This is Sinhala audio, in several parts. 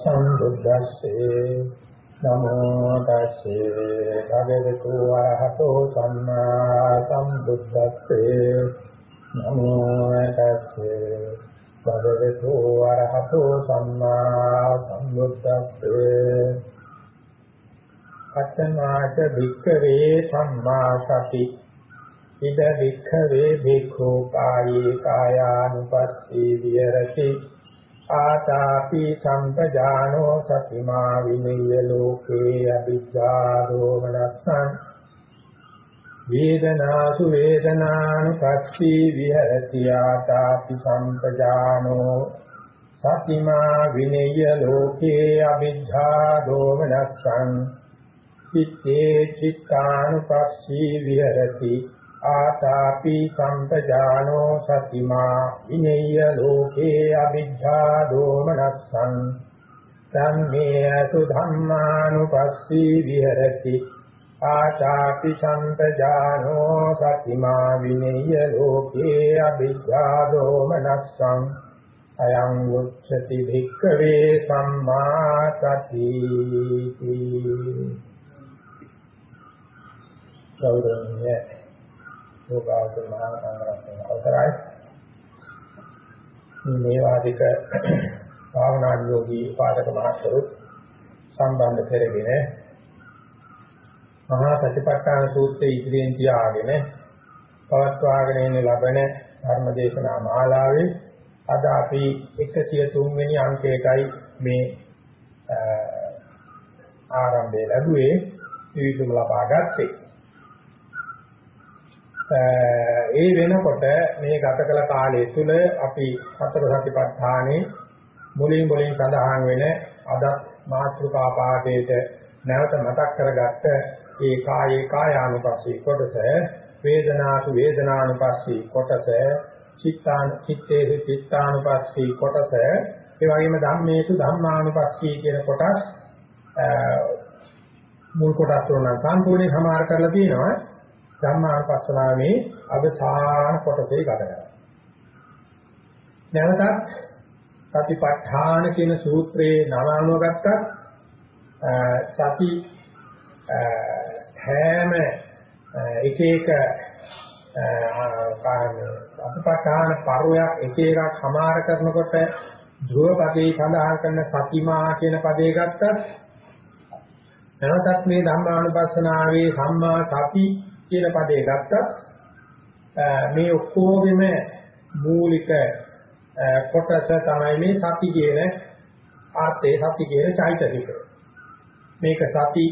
සම්බුද්දස්සේ නමෝ තස්සේ භගවතු වරහතෝ සම්මා සම්බුද්දස්සේ නමෝ තස්සේ භගවතු වරහතෝ සම්මා සම්බුද්දස්සේ අත්තමාච වික්ඛවේ සම්මා සති ඉද වික්ඛවේ භික්ඛු කායේ කායානුපස්සී විහෙරති ආතාපි සම්පජානෝ සතිමා විනය්‍ය ලෝකේ අභිජ්ජා දෝමනස්සං වේදනාසු වේදනානුපස්සී විහෙරති ආතාපි සම්පජානෝ සතිමා විනය්‍ය ලෝකේ අභිජ්ජා දෝමනස්සං චිත්තේ චිත්තානුපස්සී විහෙරති ආතාපි සම්පජානෝ සතිමා විනේය ලෝකේ අවිද්ධා දෝමනස්සං සම්මේ අසු ධම්මානුපස්සී විහෙරති ආතාපි සම්පජානෝ සතිමා විනේය ලෝකේ අවිද්ධා දෝමනස්සං අයං උච්චති භික්ඛවේ සම්මා සතිති. ගෞරවණීය යෝගාවචර මහා සංඝරත්නය අවසරයි. මේ වාදික භාවනා යෝගී පාදක මහත්වරු සම්බන්ධ කරගෙන මහා සතිපට්ඨාන සූත්‍රයේ ඉදිරියෙන් තියාගෙන පවත්වාගෙන යන ලබන ධර්මදේශනා මාලාවේ අද අපි 103 වෙනි අංකයටයි මේ ආරම්භය ලැබුවේ. විවිධම ලබා ගත්තේ. ඒ වෙනකොට මේ ගත කළ කාලය තුල අපි සතර සතිපට්ඨානේ මුලින් මුලින් සඳහන් වෙන අද මාත්‍රිකා පාඩේට නැවත මතක් කරගත්ත ඒ කායේ කායානුපස්සී කොටස වේදනාසු වේදනානුපස්සී කොටස චිත්තාන චිත්තේසු චිත්තානුපස්සී කොටස ඒ වගේම ධම්මේසු ධම්මානුපස්සී කියන කොටස් මුල් කොටස් වල සම්පූර්ණයෙන් සමාර කරලා තියෙනවා. ධම්මානුපස්සනාවේ අවසාන කොටසේ ගත කරනවා. නැවතත් සතිපට්ඨාන කියන සූත්‍රයේ නම අනුව ගත්තත් සති හැම එක එක අතිපට්ඨාන පරෝයක් එක එකක් සමාර කරනකොට ධ්‍රුව පදේ සඳහන් කරන සතිමා කියන පදේ ගත්තත් නැවතත් මේ ධම්මානුපස්සනාවේ සම්මා සති කියන පදේ ගත්තත් මේ ඔක්කොගෙම මූලික කොටස තමයි මේ සති කියන අර්ථයේ සති කියන චෛතසික. මේක සති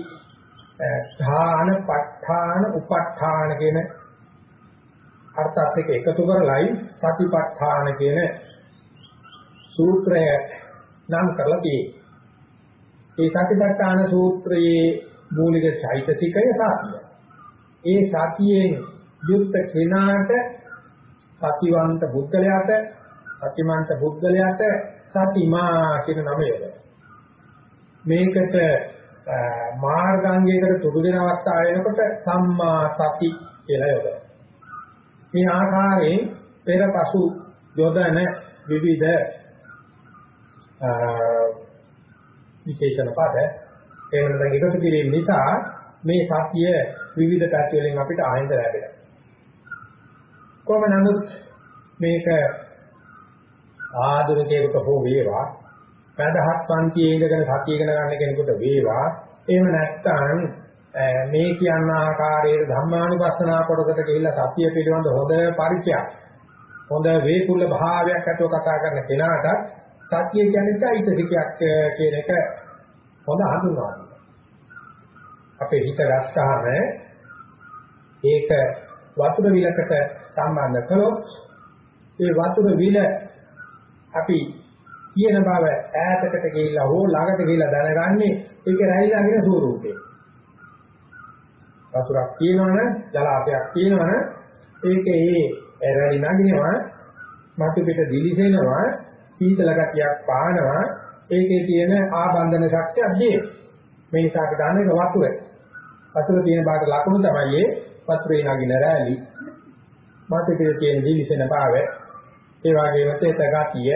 ධාන ප ဋ ාණ උප ဋ ාණ කියන අර්ථات එක එකතු කරලයි සතිපට්ඨාන කියන සූත්‍රය නම් කරලා තියෙන්නේ. ඒ සතිපට්ඨාන සූත්‍රයේ මූලික චෛතසිකය සාතිය. ඒ සතියෙන් යුක්ත කෙනාට සතිවන්ත බුද්ධලයාට සතිමන්ත බුද්ධලයාට සතිමා කියන නම යොදවනවා. මේකට මාර්ගාංගයකට තුඩු දෙන අවස්ථාව වෙනකොට සම්මා සති කියලා යොදවනවා. මේ ආකාරයෙන් පෙරපසු යොදන විවිධ විශේෂණ පද එහෙම නැත්නම් එකතු කිරීම නිසා මේ සතිය විවිධ පැති වලින් අපිට ආයෙත් ලැබෙනවා. කොහොම නමුත් මේක ආධුනිකයෙකුට හෝ වේවා පදහත් පන්තියේ ඉඳගෙන සතිය ඉගෙන ගන්න කෙනෙකුට වේවා එහෙම නැත්නම් මේ කියන ආකාරයේ ධම්මානුපස්සනා කොටසට ගිහිල්ලා සතිය පිළිබඳ හොඳ පරිචයක් හොඳ වේතුල භාවයක් ඇතුව කතා කරන කෙනාට සතිය කියන්නේ চৈতසිකයක් කියන එක හොඳ හඳුන්වනවා. අපේ හිත ගත්තාම ඒක වතුර විලකට සම්බන්ධ කළොත් ඒ වතුර විල අපි කියන බව ඈතකට ගිහිල්ලා හෝ ළඟට ගිහිල්ලා දැනගන්නේ ඒක රැයිලාගෙන ස්වරූපේ. වතුරක් තියෙනවනේ ජලාශයක් තියෙනවනේ ඒකේ ඒ රැලි නගිනවා මතු පිට දිලිසෙනවා සීතල ගතියක් පානවා ඒකේ තියෙන ආබන්ධන ශක්තිය අධ්‍යය මේ නිසා අපි දන්නේ වතුර වතුර තියෙන බාට ලකුණු තමයි ඒ වතුරේ නගින රැලි මතු පිට තියෙන දිලිසෙන භාවය ඒ වගේම තේත ගතිය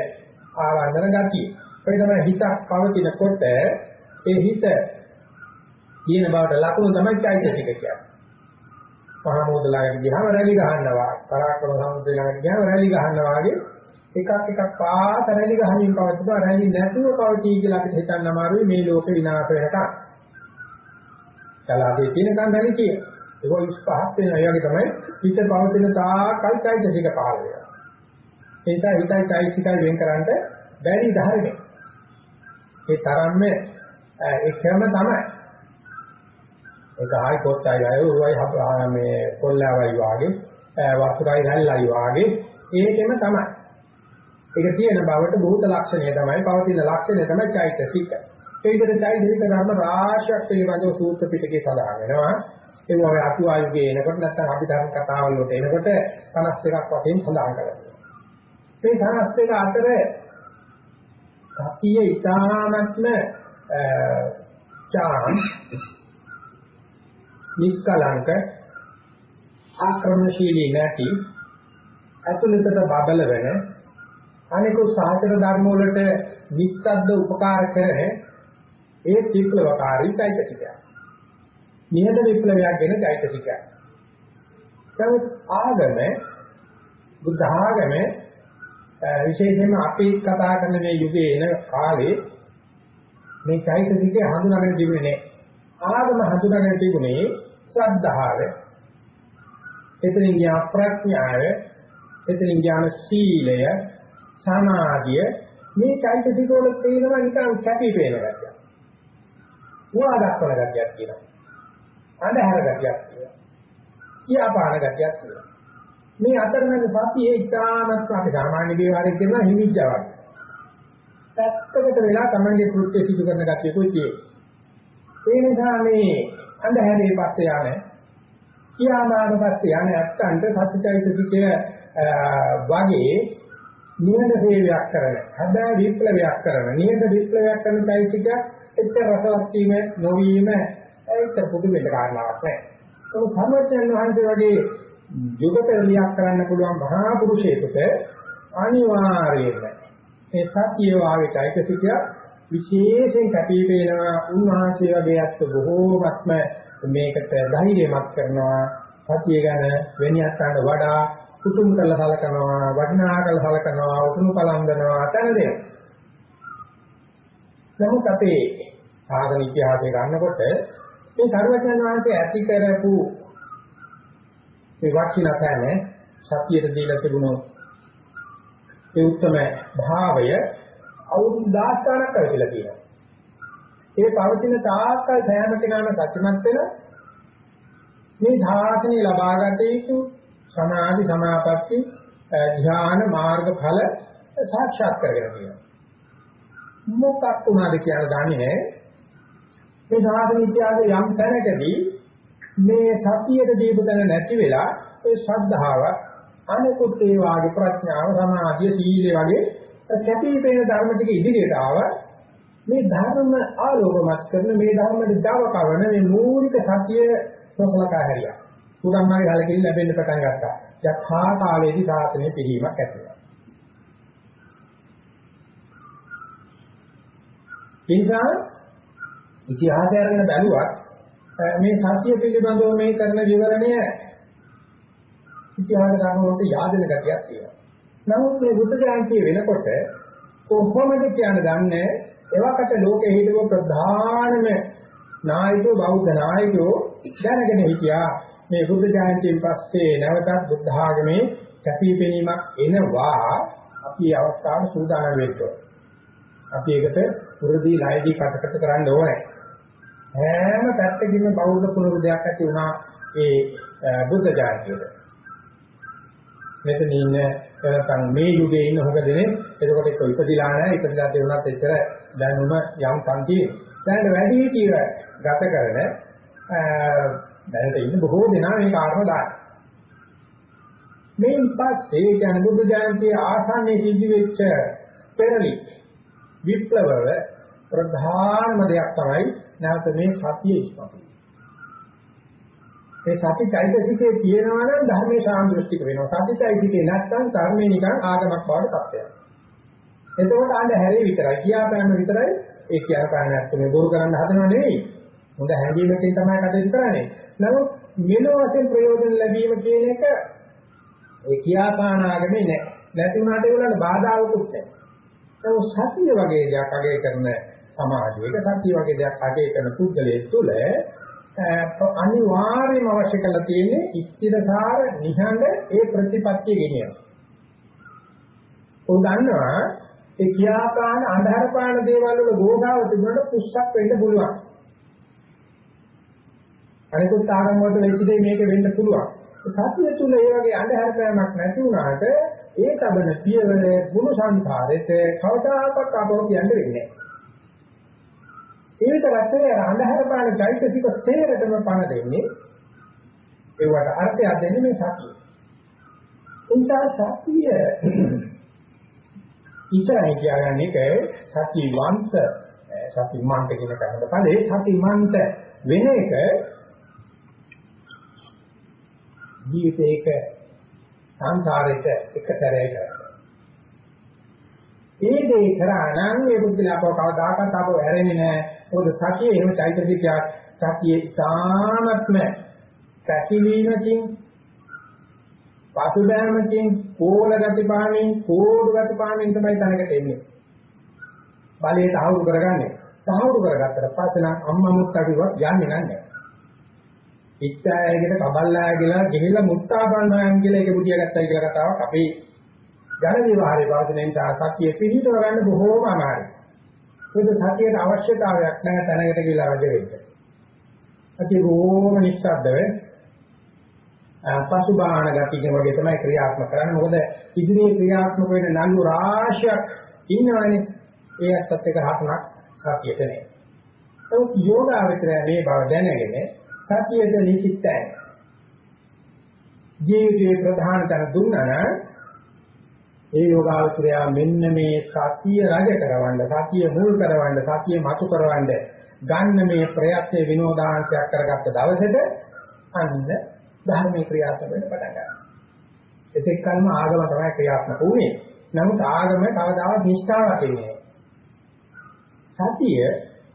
ආවන්දන ගතිය ඔය තමයි හිතක් පවතිනකොට ඒ හිත කියන බවට ලකුණු තමයි চৈতසික කියන්නේ. මහා මොදලාගෙන ගියාම රැලි ගහනවා. පරාක්‍රම සමුද්‍රය ළඟට ගියාම රැලි ගහනවා වගේ එකක් එකක් පාත රැලි ගහමින් පවතිනවා. රැලි නැතුව පවතී කියලා අපිට හිතන්න අමාරුයි මේ ලෝක විනාශ වෙනකම්. ජලාවේ තියෙන කන්දලේ තියෙන. ඒක 25ක් වෙනවා. ඒ වගේ තමයි හිත පවතින තාකල් চৈতසික පහළ වෙනවා. ඒ නිසා හිතයි চৈতසිකයි වෙන් කරන්න බැරි ධර්මයක්. ඒ තරම්ම ඒකම තමයි. ඒක ආයි කොටයි අය උරුවයි මේ කොල්ලාවයි වාගේ වස්තුයි රැල්ලයි වාගේ ඒකෙම තමයි. ඒක තියෙන බවට බොහෝත ලක්ෂණය තමයි පවතින ලක්ෂණය තමයි চৈতසික. ඒ විදිහට චෛතසික ධර්ම රාශියක් පිළිබඳව සූත්‍ර පිටකේ සඳහන් වෙනවා. ඒ වගේ අතුආයුගේ එනකොට නැත්නම් අභිධර්ම කතාවල වලට එනකොට 52ක් වශයෙන් සඳහන් කරනවා. මේ 52 අතර සතිය ඊ타ත්ම චාම් නිෂ්කලංක ආක්‍රමණශීලී නැති අතුලිතට බබල වෙන අනිකුත් සාහිත්‍ය ධර්ම වලට විස්තද්ද උපකාර කරන ඒ විප්ලවකාරී চৈতසිකය. නිහඬ විප්ලවයක් ගැන চৈতසිකය. නමුත් ආගම බුද්ධ ආගම විශේෂයෙන්ම අපි කතා කරන මේ යුගයේ එන කාලේ මේ চৈতසිකය හඳුනාගෙන තිබුණේ නැහැ. ආගම හඳුනාගෙන තිබුණේ ශ්‍රද්ධාව. එතනින් ගියා ප්‍රඥාව, එතනින් ගියා සීලය, සමාධිය මේ চৈতසික වල තේනවා නිකන් කැපි පේනවා. ගැතිය. උවා දක්වන ගැතියක් කියනවා. අඳහර ගැතියක් කියනවා. කියාපාන ගැතියක් කියනවා. මේ අතරමැද සතියේ ඉතාමත් අපි සාමාන්‍ය විවරයක් කරන හිමිච්චාවක්. පැත්තකට වෙලා තමන්ගේ කෘත්‍ය සිදු කරන ගැතියකුයි තියෙන්නේ. ඒ නිසා මේ අඳුරේ පස්සේ යන කියාමාන පස්සේ යන ඇත්තන්ට සත්‍යයිතිකය වගේ නියත සේවයක් කරන හැබැයි විප්ලවයක් කරන නියත විප්ලවයක් කරන চৈতසික එච්චර රසවත් වීම නොවීම ඒක පුදුම වෙන්න කාරණාවක් නෑ. ඒක සම්මතයන් වහන්සේ වගේ යුග පෙරලියක් කරන්න පුළුවන් මහා පුරුෂයෙකුට අනිවාර්යයෙන්ම මේ සත්‍ය වාගේ চৈতසික විශේෂයෙන් කැපී පෙනෙනවා උන්වහන්සේ වගේ අත් බොහෝමත්ම මේකට ධෛර්යමත් කරනවා. සතිය ගැන වෙනියත්ට වඩා කුතුම් කරලා සලකනවා වටිනා කරලා සලකනවා උතුම් පලන්දනවා අතන දෙනවා. නමුත් අපේ සාධන ඉතිහාසය ගන්නකොට මේ සර්වඥාන් වහන්සේ ඇති කරපු මේ වක්ෂිනතන සතියට දීලා තිබුණු ඒ උත්තම භාවය අවුරුදු 10 ගණක් කරලා තියෙනවා. ඒ පවතින තාක්කල් සෑම කෙනාම සත්‍යමත් වෙන මේ ධාතනිය ලබා ගත යුතු සමාධි සමාපatti ධ්‍යාන මාර්ග ඵල සාක්ෂාත් කරගෙන තියෙනවා. මොකක් උනාද කියලා දන්නේ නැහැ. මේ ධාතන ඉතිහාසයේ යම් තැනකදී මේ සතියට දීපදන නැති වෙලා ඒ ශ්‍රද්ධාව අනිකුත් ඒ වාගේ ප්‍රඥාව සමාධිය සීලය වගේ කැපී පෙනෙන ධර්ම ටික ඉදිරියට ආව මේ ධර්ම ආලෝකමත් කරන මේ ධර්ම දිගව කවන මේ මූලික සතිය සසලකා හැරියා. උගම්මාගේ හලකින් ලැබෙන්න පටන් ගත්තා. යථා කාලයේදී සාසනය පිළිවීමක් ඇති වෙනවා. නිසා ඉතිහාසය අරගෙන බැලුවත් මේ සත්‍ය පිළිබඳව මේ කරන විවරණය ඉතිහාස ධර්ම වලට yaadන ගතියක් තියෙනවා. නමුත් මේ බුද්ධ ජයන්තිය වෙනකොට කොහොමද කියන දන්නේ එවකට ලෝකෙ හිටපු ප්‍රධානම නායකයෝ බෞද්ධ නායකයෝ දැනගෙන හිටියා මේ බුද්ධ ජයන්තියෙන් පස්සේ නැවතත් බුද්ධ ආගමේ කැපිපෙනීමක් එනවා අපි අවස්ථාවට සූදානම් වෙන්න අපි ඒකට පුරුදී ලයිදී කටකට කරන්න ඕනේ. හැම පැත්තකින්ම බෞද්ධ පුනරුදයක් ඇති වුණා ඒ බුද්ධ ජාතියට. මෙතන ඉන්න නැත්නම් මේ යුගයේ ඉන්න හොඟ දෙනේ එතකොට ඒක ඉපදිලා නැහැ ඉපදිලා තියුණත් එච්චර දැනුම යම් කන්ති දැන් වැඩි හිටිය ගත කරන දැනට ඉන්න බොහෝ දෙනා මේ කාරණා දාන මේ පස්සේ කියන බුද්ධ ජයන්තිය ආසන්නයේ සිද්ධ වෙච්ච පෙරලි විප්ලවව ප්‍රධානම දෙයක් තමයි නැවත මේ සතිය ඉස්මතු මේ සති චෛතසිකේ තියෙනවා නම් ධර්මයේ සාන්දෘෂ්ටික වෙනවා. සති චෛතසිකේ නැත්නම් ධර්මයේ නිකන් ආගමක් බවට පත් වෙනවා. එතකොට අඬ හැරේ විතරයි කියාපෑම විතරයි ඒ කියාපෑම නැත්නම් මේ බොරු කරන්න හදනව නෙවෙයි. හොඳ හැඟීමකින් තමයි කටයුතු කරන්නේ. නමුත් මෙලොව වශයෙන් ප්‍රයෝජන ලැබීම කියන එක ඒ කියාපාන ආගමේ නෑ. නැති වුණාට ඒගොල්ලන්ට බාධාවකුත් නෑ. නමුත් සතිය වගේ දෙයක් අගය කරන සමාජයක සතිය වගේ දෙයක් අගය කරන පුද්ගලයෙක් තුළ අනිවාර්යම අවශ්‍ය කරලා තියෙන්නේ ස්ථිරකාර නිහඬ ඒ ප්‍රතිපත්තිය ගෙනියන. උන් දන්නවා ඒ කියාපාන අන්ධහර පාන දේවල් වල ගෝධාව තිබුණාට පුස්සක් වෙන්න පුළුවන්. අනිකුත් ආගම් වලට වෙච්ච දේ මේක වෙන්න පුළුවන්. සතිය තුල ඒ වගේ අන්ධහර පෑමක් නැති වුණාට ඒ තබන පියවර ගුණ සංඛාරෙට කවදාකවත් අපෝ කියන්න වෙන්නේ නැහැ. ඒ විතරක් නෙවෙයි අන්ධහර පාන চৈতසික ස්ථේරටම පණ දෙන්නේ ඒවට අර්ථය දෙන්නේ මේ සතිය. එනිසා සතිය ඉතරයි කියන්නේ සතිවන්ත සතිමන්ත කියන කමද පළේ සතිමන්ත වෙන එක ජීවිතේක සංසාරෙට එකතරේ කරා. ඒ දේ කරා නම් ඒ බුද්ධලාපව කවදාකවත් අපව හැරෙන්නේ නැහැ. මොකද සතිය එහෙම චෛතසිකයක් සතියේ තාමත්ම පැකිලීමකින් පසුබෑමකින් කෝල ගති පාමින් කෝඩු ගති පාමින් තමයි තනකට එන්නේ. බලයට ආවුරු කරගන්නේ. සාහවුරු කරගත්තට පස්සේ නම් අම්මා මුත්තටවත් යන්නේ නැහැ. ඉච්ඡායයකට කබල්ලාය කියලා ගිහිල්ලා මුත්තා බලනවා කියලා ඒක බුදියා ගත්තයි කියලා කතාවක් අපේ ජන විවහාරයේ වාදනයෙන් සත්‍ය පිළිතව ගන්න බොහෝම අමාරුයි. ඒක සතියට අවශ්‍යතාවයක් නැහැ තැනකට ගිහිල්ලා වැඩ වෙන්න. අපි රෝම නිස්සද්දව පසුබාහන ගතිය වගේ තමයි ක්‍රියාත්මක කරන්නේ. මොකද ඉදිරියේ ක්‍රියාත්මක වෙන නළු රාශියක් ඉන්නවනේ. ඒ අත්ත් එක හතරක් සතියට නෑ. ඒක යෝගාවචරය මේ බව දැනගෙන සතියට නිසිතයි. ජීවිතේ ප්‍රධාන තර දුන්නා නම් ඒ යෝගාවචරය මෙන්න මේ සතිය රජ කරවන්න, සතිය මුල් කරවන්න, සතිය මතු කරවන්න ගන්න මේ ප්‍රයත්න විනෝදාංශයක් කරගත්ත දවසේද අන්න ධර්මයේ ක්‍රියාත්මක වෙන්න පටන් ගන්නවා. එතෙක් කල්ම ආගම තමයි ක්‍රියාත්මක වුනේ. නමුත් ආගම කවදාවත් නිෂ්ඨාවක් වෙන්නේ සතිය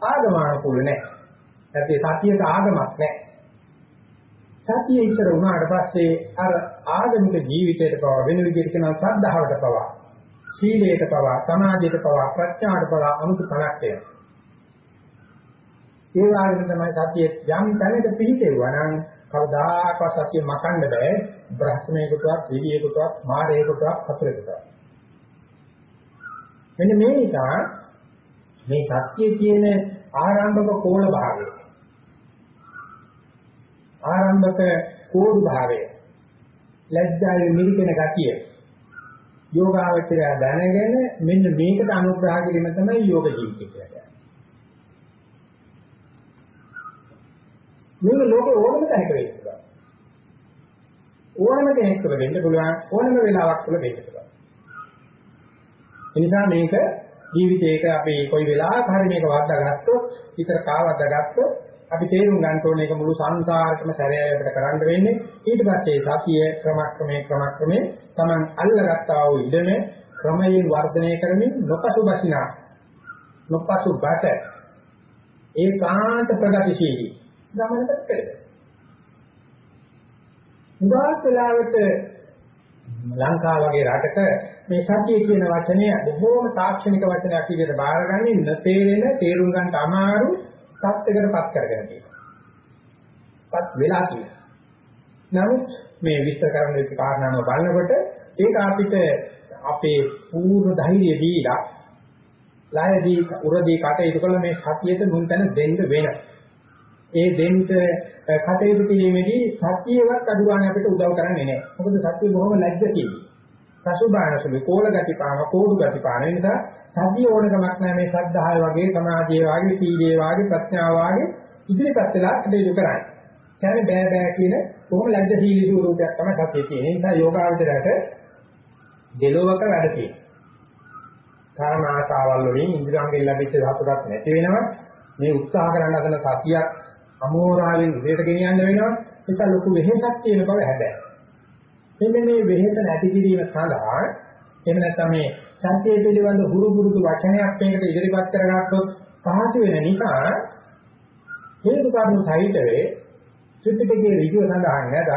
ආගමානුකූල නැහැ. සතිය සතියට ආගමක් නැහැ. සතිය ඉස්සර වුණාට පස්සේ අර ආගමික ජීවිතයට පවා වෙන විදිහට කියනවා ශ්‍රද්ධාවට පවා සීලයට පවා සමාධියට පවා ප්‍රඥාවට පවා අමුතු තනක් වෙනවා. ඒ වගේම තමයි සතිය යම් තැනක පිහිටෙවුවා නම් කවදාකවත් සතිය මකන්න බෑ බ්‍රහ්මණයකටවත් දෙවියෙකුටවත් මාරයෙකුටවත් හතරකටවත් මෙන්න මේ නිසා මේ සත්‍යයේ තියෙන ආරම්භක කෝල භාවය ආරම්භක කෝඩු භාවය ලැජ්ජාවේ මිරිකෙන ගතිය යෝගාවචරය දැනගෙන මෙන්න මේකට අනුග්‍රහ කිරීම තමයි යෝග ජීවිතය කියන්නේ මේක ලෝකේ ඕනම තැනක වෙන්න පුළුවන්. ඕනම කෙනෙක් තුළ වෙන්න පුළුවන් ඕනම වෙලාවක් තුළ වෙන්න පුළුවන්. ඒ නිසා මේක ජීවිතේක අපි කොයි වෙලාවක හරි මේක වද්දාගත්තොත් විතර කාවද්දාගත්තොත් අපි තේරුම් ගන්න ඕනේ ඒක මුළු සංසාරෙම සැරයකට කරන්න වෙන්නේ ඊට පස්සේ සතිය ක්‍රමක්‍රමේ ක්‍රමක්‍රමේ Taman අල්ලගත්තා වූ ඉඩම ක්‍රමයෙන් වර්ධනය කරමින් නොපසු බසිනා නොපසු බට ඒකාන්ත ප්‍රගතිශීලී ගමනකට පෙරද. උදාස් වෙලාවට ලංකාව වගේ රටක මේ සතිය කියන වචනය බොහෝම තාක්ෂණික වචනයක් විදිහට බාරගන්නේ නැතේරෙන තේරුම් ගන්න අමාරු සත්‍යකටපත් කරගෙන තියෙනවා. පත් වෙලා තියෙනවා. නමුත් මේ විස්තර කරන්න විදිහ කාරණාව බලනකොට ඒක අපිට අපේ පූර්ව ධෛර්යය දීලා ලයදී උරදී කටයුතු කළ මේ සතියට මුල් තැන දෙන්න වෙනවා. ඒ දෙන්න කටයුතු කිරීමේදී සත්‍යයක් අදුරාණ අපිට උදව් කරන්නේ නැහැ. මොකද සත්‍ය බොහොම ලැජ්ජකී. පසුබාහනසුලු කෝල ගති පාන කෝඩු ගති පාන නිසා සත්‍ය ඕනකමක් නැහැ මේ ශ්‍රද්ධාය වගේ සමාධිය වගේ සීලය වගේ ප්‍රඥාව වගේ ඉදිරිපත් වෙලා කටයුතු කරන්නේ. කියන්නේ බෑ බෑ කියන බොහොම ලැජ්ජශීලී ස්වරූපයක් තමයි සත්‍ය කියන්නේ. ඒ නිසා යෝගාවචරයට දෙලොවක වැඩ තියෙනවා. කාම ආශාවල් වලින් ඉන්ද්‍රියයන්ගෙන් ලැබිච්ච සතුටක් නැති වෙනවා. මේ උත්සාහ කරන අතන සතියක් අමෝරාවෙන් ඉදිරියට ගෙනියන්න වෙනවා. ඒක ලොකු වෙහෙසක් තියෙන බව හැබැයි. මෙන්න මේ වෙහෙස නැති කිරීම සඳහා එහෙම නැත්නම් මේ සත්‍යය පිළිබඳ හුරු පුරුදු වචනයක් මේකට ඉදිරිපත් කරගත්තොත් පහසු වෙන නිසා හේතු කාරණු සහිතවේ ත්‍රිපිටකයේ ඍජුව සඳහන් නැද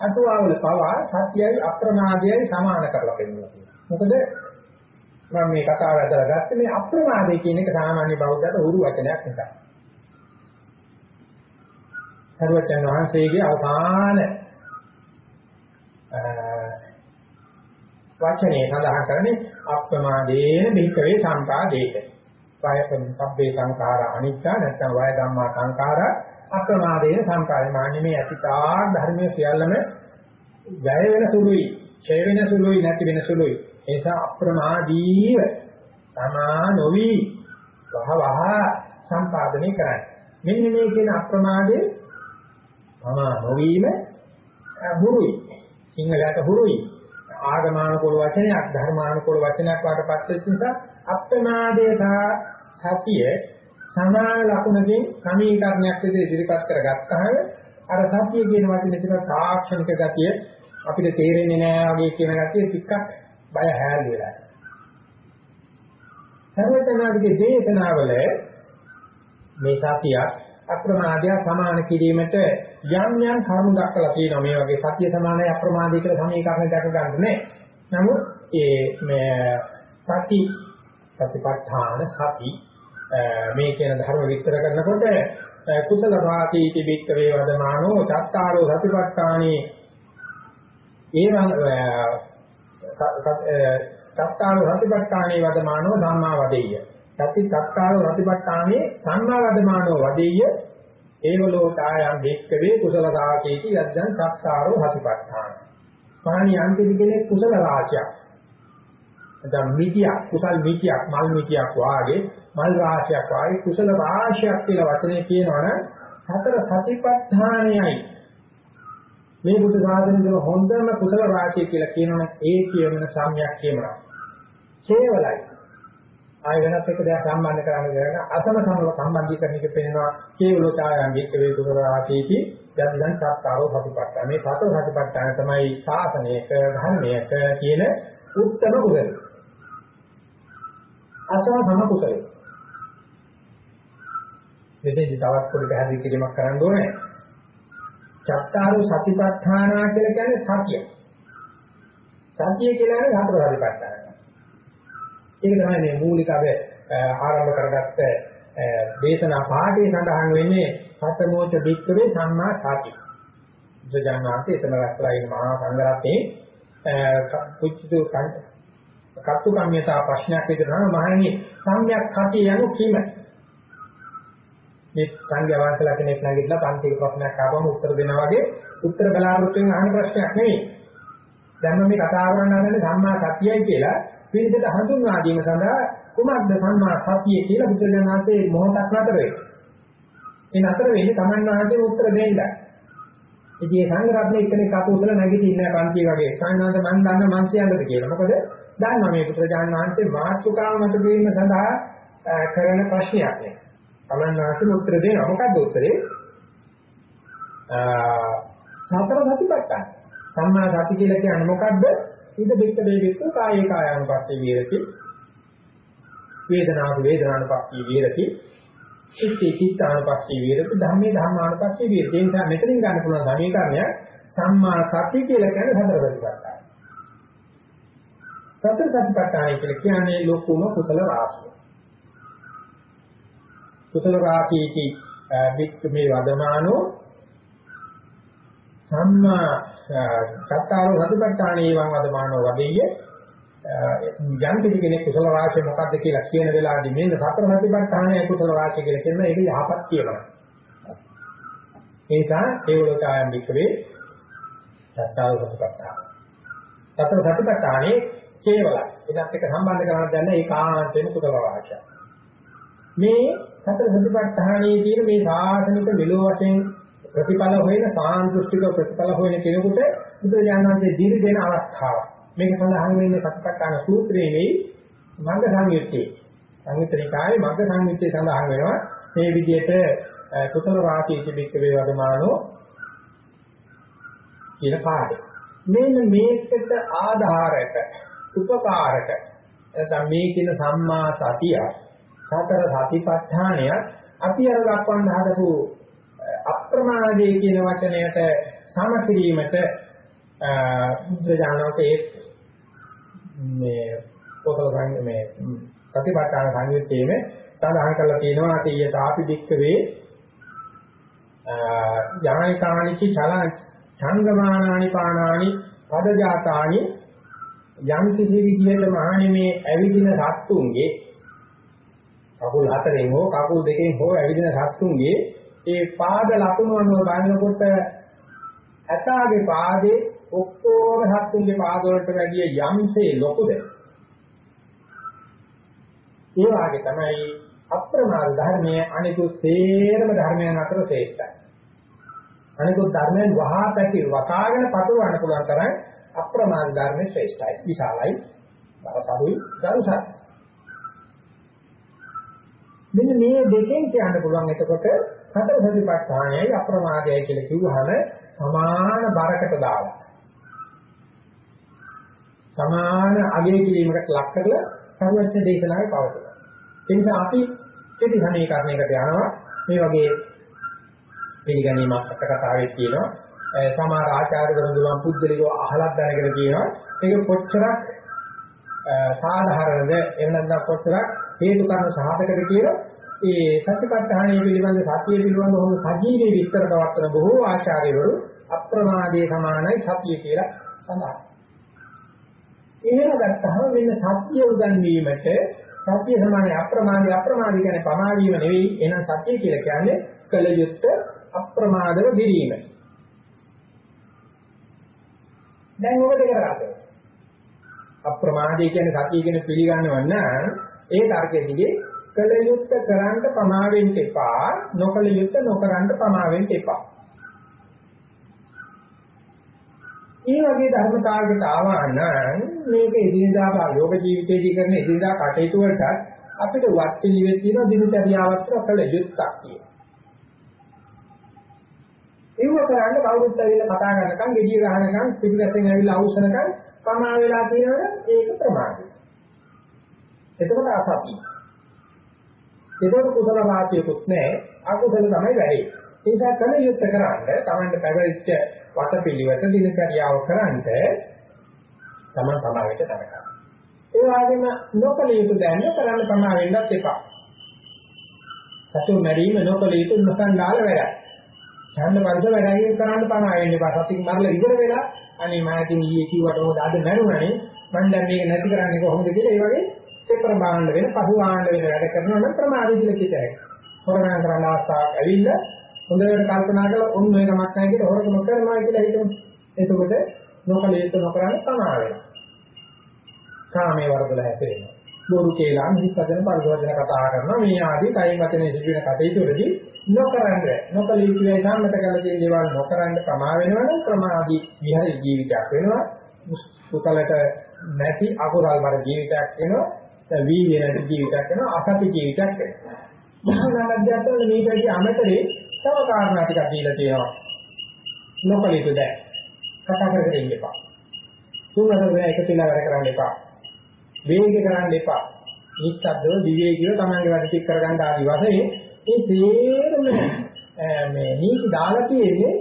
අටුවාවල පවා සත්‍යයයි අප්‍රමාදයයි සමාන කරලා පෙන්නනවා. මොකද මම මේ කතාව ඇදලා ගත්තේ මේ අප්‍රමාදය කියන එක සාමාන්‍ය බෞද්ධයට උරු වචනයක් නිසා. සර්වචන් වහන්සේගේ අවසාන වචනේ සඳහන් කරන්නේ අප්‍රමාදේන බිකවේ සංකාදේත. වයපන් සබ්බේ සංඛාර අනිත්‍ය නැත්නම් වය ධම්මා සංඛාර අප්‍රමාදේන සංකාරය. මාන්නේ මේ අතිතා ධර්මයේ සියල්ලම වැය වෙන සුළුයි, ඡය වෙන සුළුයි, නැති වෙන සුළුයි. ඒ නිසා අප්‍රමාදීව තමා නොවි වහ වහ සම්පාදනය කරන්නේ. මෙන්න මේ කියන අප්‍රමාදයේ තමා නොවීම හුරුයි. සිංහලයට හුරුයි. ආගමානුකූල වචනයක් ධර්මානුකූල වචනයක් වාටපත් වෙච්ච නිසා අප්‍රමාදයේ සහ සතිය සමාන ලකුණකින් සමීකරණයක් විදිහට ඉදිරිපත් කරගත්තාම අර සතිය කියන වචනේ තියෙන තාක්ෂණික ගතිය අපිට තේරෙන්නේ නැහැ වගේ කියන ගතිය ටිකක් බය හැල්ලු වෙලා. සර්වතනාගේ දේශනාවල මේ සතිය අප්‍රමාදය සමාන කිරීමට යම් යම් කරුණු දක්වලා තියෙනවා. මේ වගේ සතිය සමානයි අප්‍රමාදී කියලා සමීකරණ දක්ව ගන්න නෑ. නමුත් ඒ මේ සති සතිපට්ඨාන සති මේ කියන ධර්ම විස්තර කරනකොට කුසල වාචීති බික්ක වේ වදමානෝ චත්තාරෝ සතිපට්ඨානේ. ඒවං සත්තාරෝ සතිපට්ඨානේ වදමානෝ ධම්මා වදෙය්‍ය. සති සත්තාරෝ සතිපට්ඨානේ සම්මා වදමානෝ වදෙය්‍ය ඒව ලෝකායම් බික්කවේ කුසල වාචීති යද්දං සත්තාරෝ සතිපට්ඨාන මහණි යම් කෙනෙක් කුසල රාශියක් නැත්නම් මිතියක් කුසල් මිතියක් මල් මිතියක් වාගේ මල් රාශියක් වාගේ කුසල රාශියක් කියලා වචනේ කියනවනම් සතර සතිපට්ඨානයයි. මේ බුදු සාධනෙක හොඳම කුසල රාශිය කියලා කියනවනම් ඒ කියවෙන සම්‍යක් කියනවා. කේවලයි ආය වෙනත් එක දෙයක් සම්බන්ධ කරන්න ගියන අසම සමව සම්බන්ධීකරණයක පෙනෙනවා කේවලෝචායන් වික්කවේ කුසල රාශියකි යද්දන් සත්තාරෝ සතිපට්ඨාන මේ සතර සතිපට්ඨාන තමයි ශාසනයක ධර්මයක කියන උත්තර කුසල අසම සම කුසලයි. මෙතෙන්දි තවත් පොඩි පැහැදිලි කිරීමක් කරන්න ඕනේ. චත්තාරු සතිපට්ඨානා කියලා කියන්නේ සතිය. සතිය කියලා කියන්නේ හතර සතිපට්ඨාන. ඒක තමයි මේ මූලික අද ආරම්භ කරගත්ත දේශනා පාඩේ සඳහන් වෙන්නේ සතමෝච වික්කවේ සම්මා සති. ජජානාති එතන රැස්ලා ඉන්න මහා සංඝරත්නයේ කුච්චිතු කත්තුකම්මිතා ප්‍රශ්නයක් විදිහට නම් මහණෙනි සම්‍යක් සතිය යනු කීම මේ සංඝයා වහන්සේලා කෙනෙක් නැගිටලා පන්තික ප්‍රශ්නයක් ආවම උත්තර දෙනවා වගේ උත්තර බලාපොරොත්තුෙන් අහන ප්‍රශ්නයක් නෙවෙයි දැන් මේ කතා කරන්න හදන්නේ සම්මා සතියයි කියලා පිළිදෙට හඳුන්වා දීම සඳහා කුමක්ද සම්මා සතිය කියලා බුදුරජාණන් වහන්සේ මොහොතක් නතර වෙයි. ඒ නතර වෙන්නේ Taman වහන්සේ උත්තර දෙන්නයි. ඉතින් ඒ සංඝ රත්නේ එක්කෙනෙක් අකුසල නැගිටින්නේ පන්ති වගේ. සංඝනාත මන් දන්න මං කියන්නද කියලා. මොකද දන්නවා මේ පුත්‍රජාන වහන්සේ මාත්‍රිකාව මත දීම සඳහා කරන ප්‍රශ්නයක් නේ. තමන් වහන්සේ උත්තර දෙනවා. මොකද්ද උත්තරේ? සතර සතිපට්ඨාන. සම්මා සති කියලා කියන්නේ මොකද්ද? ඉද බික්ක වේවික්ක කායේ කායानुපස්සේ විහෙරති. වේදනාව වේදනානුපස්සී විහෙරති. චිත්තේ චිත්තානුපස්සී විහෙරති. ධම්මේ ධම්මානුපස්සී විහෙරති. ඒ නිසා මෙතනින් ගන්න පුළුවන් සමීකරණය සම්මා සති කියලා කියන්නේ හතර සතිපට්ඨාන. සතර සතිපට්ඨානයි කියලා කියන්නේ ලොකුම කුසල රාශිය. කුසල රාශීති වික්ක මේ වදමානෝ සම්මා සත්තාරෝ සතිපට්ඨානේ වං වදමානෝ වදෙය්‍ය යම් කිසි කෙනෙක් කුසල රාශිය මොකක්ද කියලා කියන වෙලාවදී මේක සතර සතිපට්ඨානයි කුසල රාශිය කියලා කියන එක යහපත් කියනවා. ඒ නිසා ඒවලෝකායම් වික්‍රේ සත්තාරෝ සතිපට්ඨාන. සතර සතිපට්ඨානේ කේවලයි. එදත් එක සම්බන්ධ කරන්න දැන්න ඒකාන්තයෙන් කුසල වාචය. මේ සතර සතිපට්ඨානයේ තියෙන මේ සාසනික මෙලෝ වශයෙන් ප්‍රතිඵල හොයන සාන්දෘෂ්ටික ප්‍රතිඵල හොයන කෙනෙකුට බුදුරජාණන්සේ දීර්ඝ දෙන අවස්ථාවක්. මේක සඳහන් වෙන්නේ සතිපට්ඨාන සූත්‍රයේ නෙයි මග්ග සංයුත්තේ. සංයුත්තිකායේ මග්ග සංයුත්තේ සඳහන් වෙනවා මේ විදිහට කුසල වාචී තිබෙක වේවදමානෝ කියන පාඩේ. මෙන්න මේකට ආධාරයට උපකාරක නැත්නම් මේ කියන සම්මා සතිය සතර සතිපට්ඨානය අපි අර දක්වන්න හදපු අප්‍රමාදයේ කියන වචනයට සම කිරීමට බුද්ධ ඒ මේ පොතල සංග මේ ප්‍රතිපත්තාන සංයුත්තේම සඳහන් කරලා තියෙනවා තීය තාපි දික්කවේ යානිකානිචි චල ඡංගමානානි පානානි පදජාතානි යම් කිසි විදිහට මහණෙනි මේ ඇවිදින සත්තුන්ගේ කකුල් හතරෙන් හෝ කකුල් දෙකෙන් හෝ ඇවිදින සත්තුන්ගේ ඒ පාද ලකුණු අනුව බලනකොට ඇතාගේ පාදේ ඔක්කොම සත්තුන්ගේ පාද වලට වැඩිය යම්සේ ලොකුද ඒ වාගේ තමයි අප්‍රමාද ධර්මයේ අනිකුත් සේරම ධර්මයන් අතර ශ්‍රේෂ්ඨයි. අනිකුත් ධර්මයන් වහා පැති වකාගෙන පතුරවන්න පුළුවන් තරම් අප්‍රමාද ධර්මයේ ශ්‍රේෂ්ඨයි. විශාලයි, බරපතලයි, ගරුසයි. මෙන්න මේ දෙකෙන් කියන්න පුළුවන් එතකොට සතර සතිපට්ඨානයයි අප්‍රමාදයයි කියලා කිව්වහම සමාන බරකට දාලා සමාන අගය කිරීමකට ලක් කරලා සර්වඥ දේශනාවේ පවතිනවා. ඒ නිසා අපි කෙටි සමීකරණයකට යනවා මේ වගේ පිළිගැනීමක් අට කතාවේ තියෙනවා. සමහර ආචාර්යවරුන් දුලම් පුද්ගලිකව අහලක් දැනගෙන කියනවා. ඒක කොච්චරක් සාධාරණද එහෙම නැත්නම් කොච්චරක් හේතු කාරණ සාධකද කියලා ඒ සත්‍යපට්ඨානයේ පිළිබඳ සතිය පිළිබඳ හොඳ සජීවී විස්තර පවත්වන බොහෝ ආචාර්යවරු අප්‍රමාදයේ සමානයි සතිය කියලා සඳහන්. එහෙම ගත්තහම මෙන්න සත්‍ය උගන්වීමට සත්‍ය සමානයි අප්‍රමාදී අප්‍රමාදී කියන්නේ පමාවීම නෙවෙයි එහෙනම් සත්‍ය කියලා කියන්නේ කල යුත්ත අප්‍රමාදව දිරීම. දැන් ඔබ දෙක කරාද? අප්‍රමාදී කියන්නේ සත්‍ය කියන පිළිගන්නවන්න ඒ තර්කයේ දිගේ කල යුත්ත කරන්න පමාවෙන්න එපා නොකල යුත්ත නොකරන්න පමාවෙන්න එපා. මේ වගේ ධර්මතාවයකට ආවා නම් මේක එදිනදා යෝග ජීවිතයේදී කරන එදිනදා කටයුතු වලට අපිට වත් පිළිවෙත් තියෙන දිනචරියාවක් කළ යුත්තක් තියෙනවා. ඒව කරන්නේ කවුරුත් ඇවිල්ලා කතා කරනකම්, gediya ගහනකම්, පිටිපස්සෙන් ඇවිල්ලා අවශ්‍යනකම් පමා වෙලා තියෙනවනේ ඒක ප්‍රමාදයි. එතකොට අසපි. ඒකට කුසල වාසියකුත් නැහැ, අකුසල තමයි වැඩි. ඒ නිසා කල යුත්ත කරන්නේ Tamanne පැවරිච්ච වටපිළිවෙත දිනචරියාව කරන්ට තමන් සමාවෙට තරකා. ඒ වගේම නොකල යුතු දැන කරන්න තමා වෙන්නත් එපා. සතු මැරීම නොකල යුතු නොකන්ඩාල වැඩක්. ඡන්ද වර්ධ වැඩයි කරන්න තමා වෙන්න එපා. සතින් මරලා ඉවර වෙලා අනේ මම ඉතින් ඊයේ කිව්වට මොකද අද මැරුණානේ මම දැන් මේක නැති කරන්නේ කොහොමද කියලා ඒ වගේ සෙපර බාහන්න වෙන පහු ආහන්න වෙන වැඩ කරනවා නම් ප්‍රමාදී කියලා කියතයි. හොරගම් කරන්න අවස්ථාවක් ඇවිල්ලා හොඳට කල්පනා කරලා ඔන්න ඔය කමක් නැහැ කියලා හොරකම කරනවා කියලා හිතමු. එතකොට නොකල යුතු නොකරන්නේ තමා වෙනවා. කාමයේ වරදල හැසිරෙනවා. බොරු කියලා නිහිපදන පරිවර්තන කතා කරනවා මේ ආදී කයින් වචනේ සිදුවෙන කටයුතු වලදී නොකරන්න නොකල යුතු වේ සම්මත කරලා තියෙන දේවල් නොකරන්න ප්‍රමා වෙනවනම් ප්‍රමාදී විහාර ජීවිතයක් වෙනවා. කුසලට නැති අකුසල් වල ජීවිතයක් වෙනවා. වී වෙන ජීවිතයක් වෙනවා. අසති ජීවිතයක් වෙනවා. මහා නගරයන්වල මේකදී අමතරේ තව කාරණා ටිකක් දීලා තියෙනවා. නොකල යුතු දැන් කතා කරගෙන ඉන්න එපා. තුන්වරට එකතු වෙලා වැඩ කරන්න එපා. වේගය කරන්න එපා. නිස්සද්දව විවේකීව තමන්ගේ වැඩ ටික කරගන්න ආදි වශයෙන් මේ තේරම මේ නීති දාලා තියෙන්නේ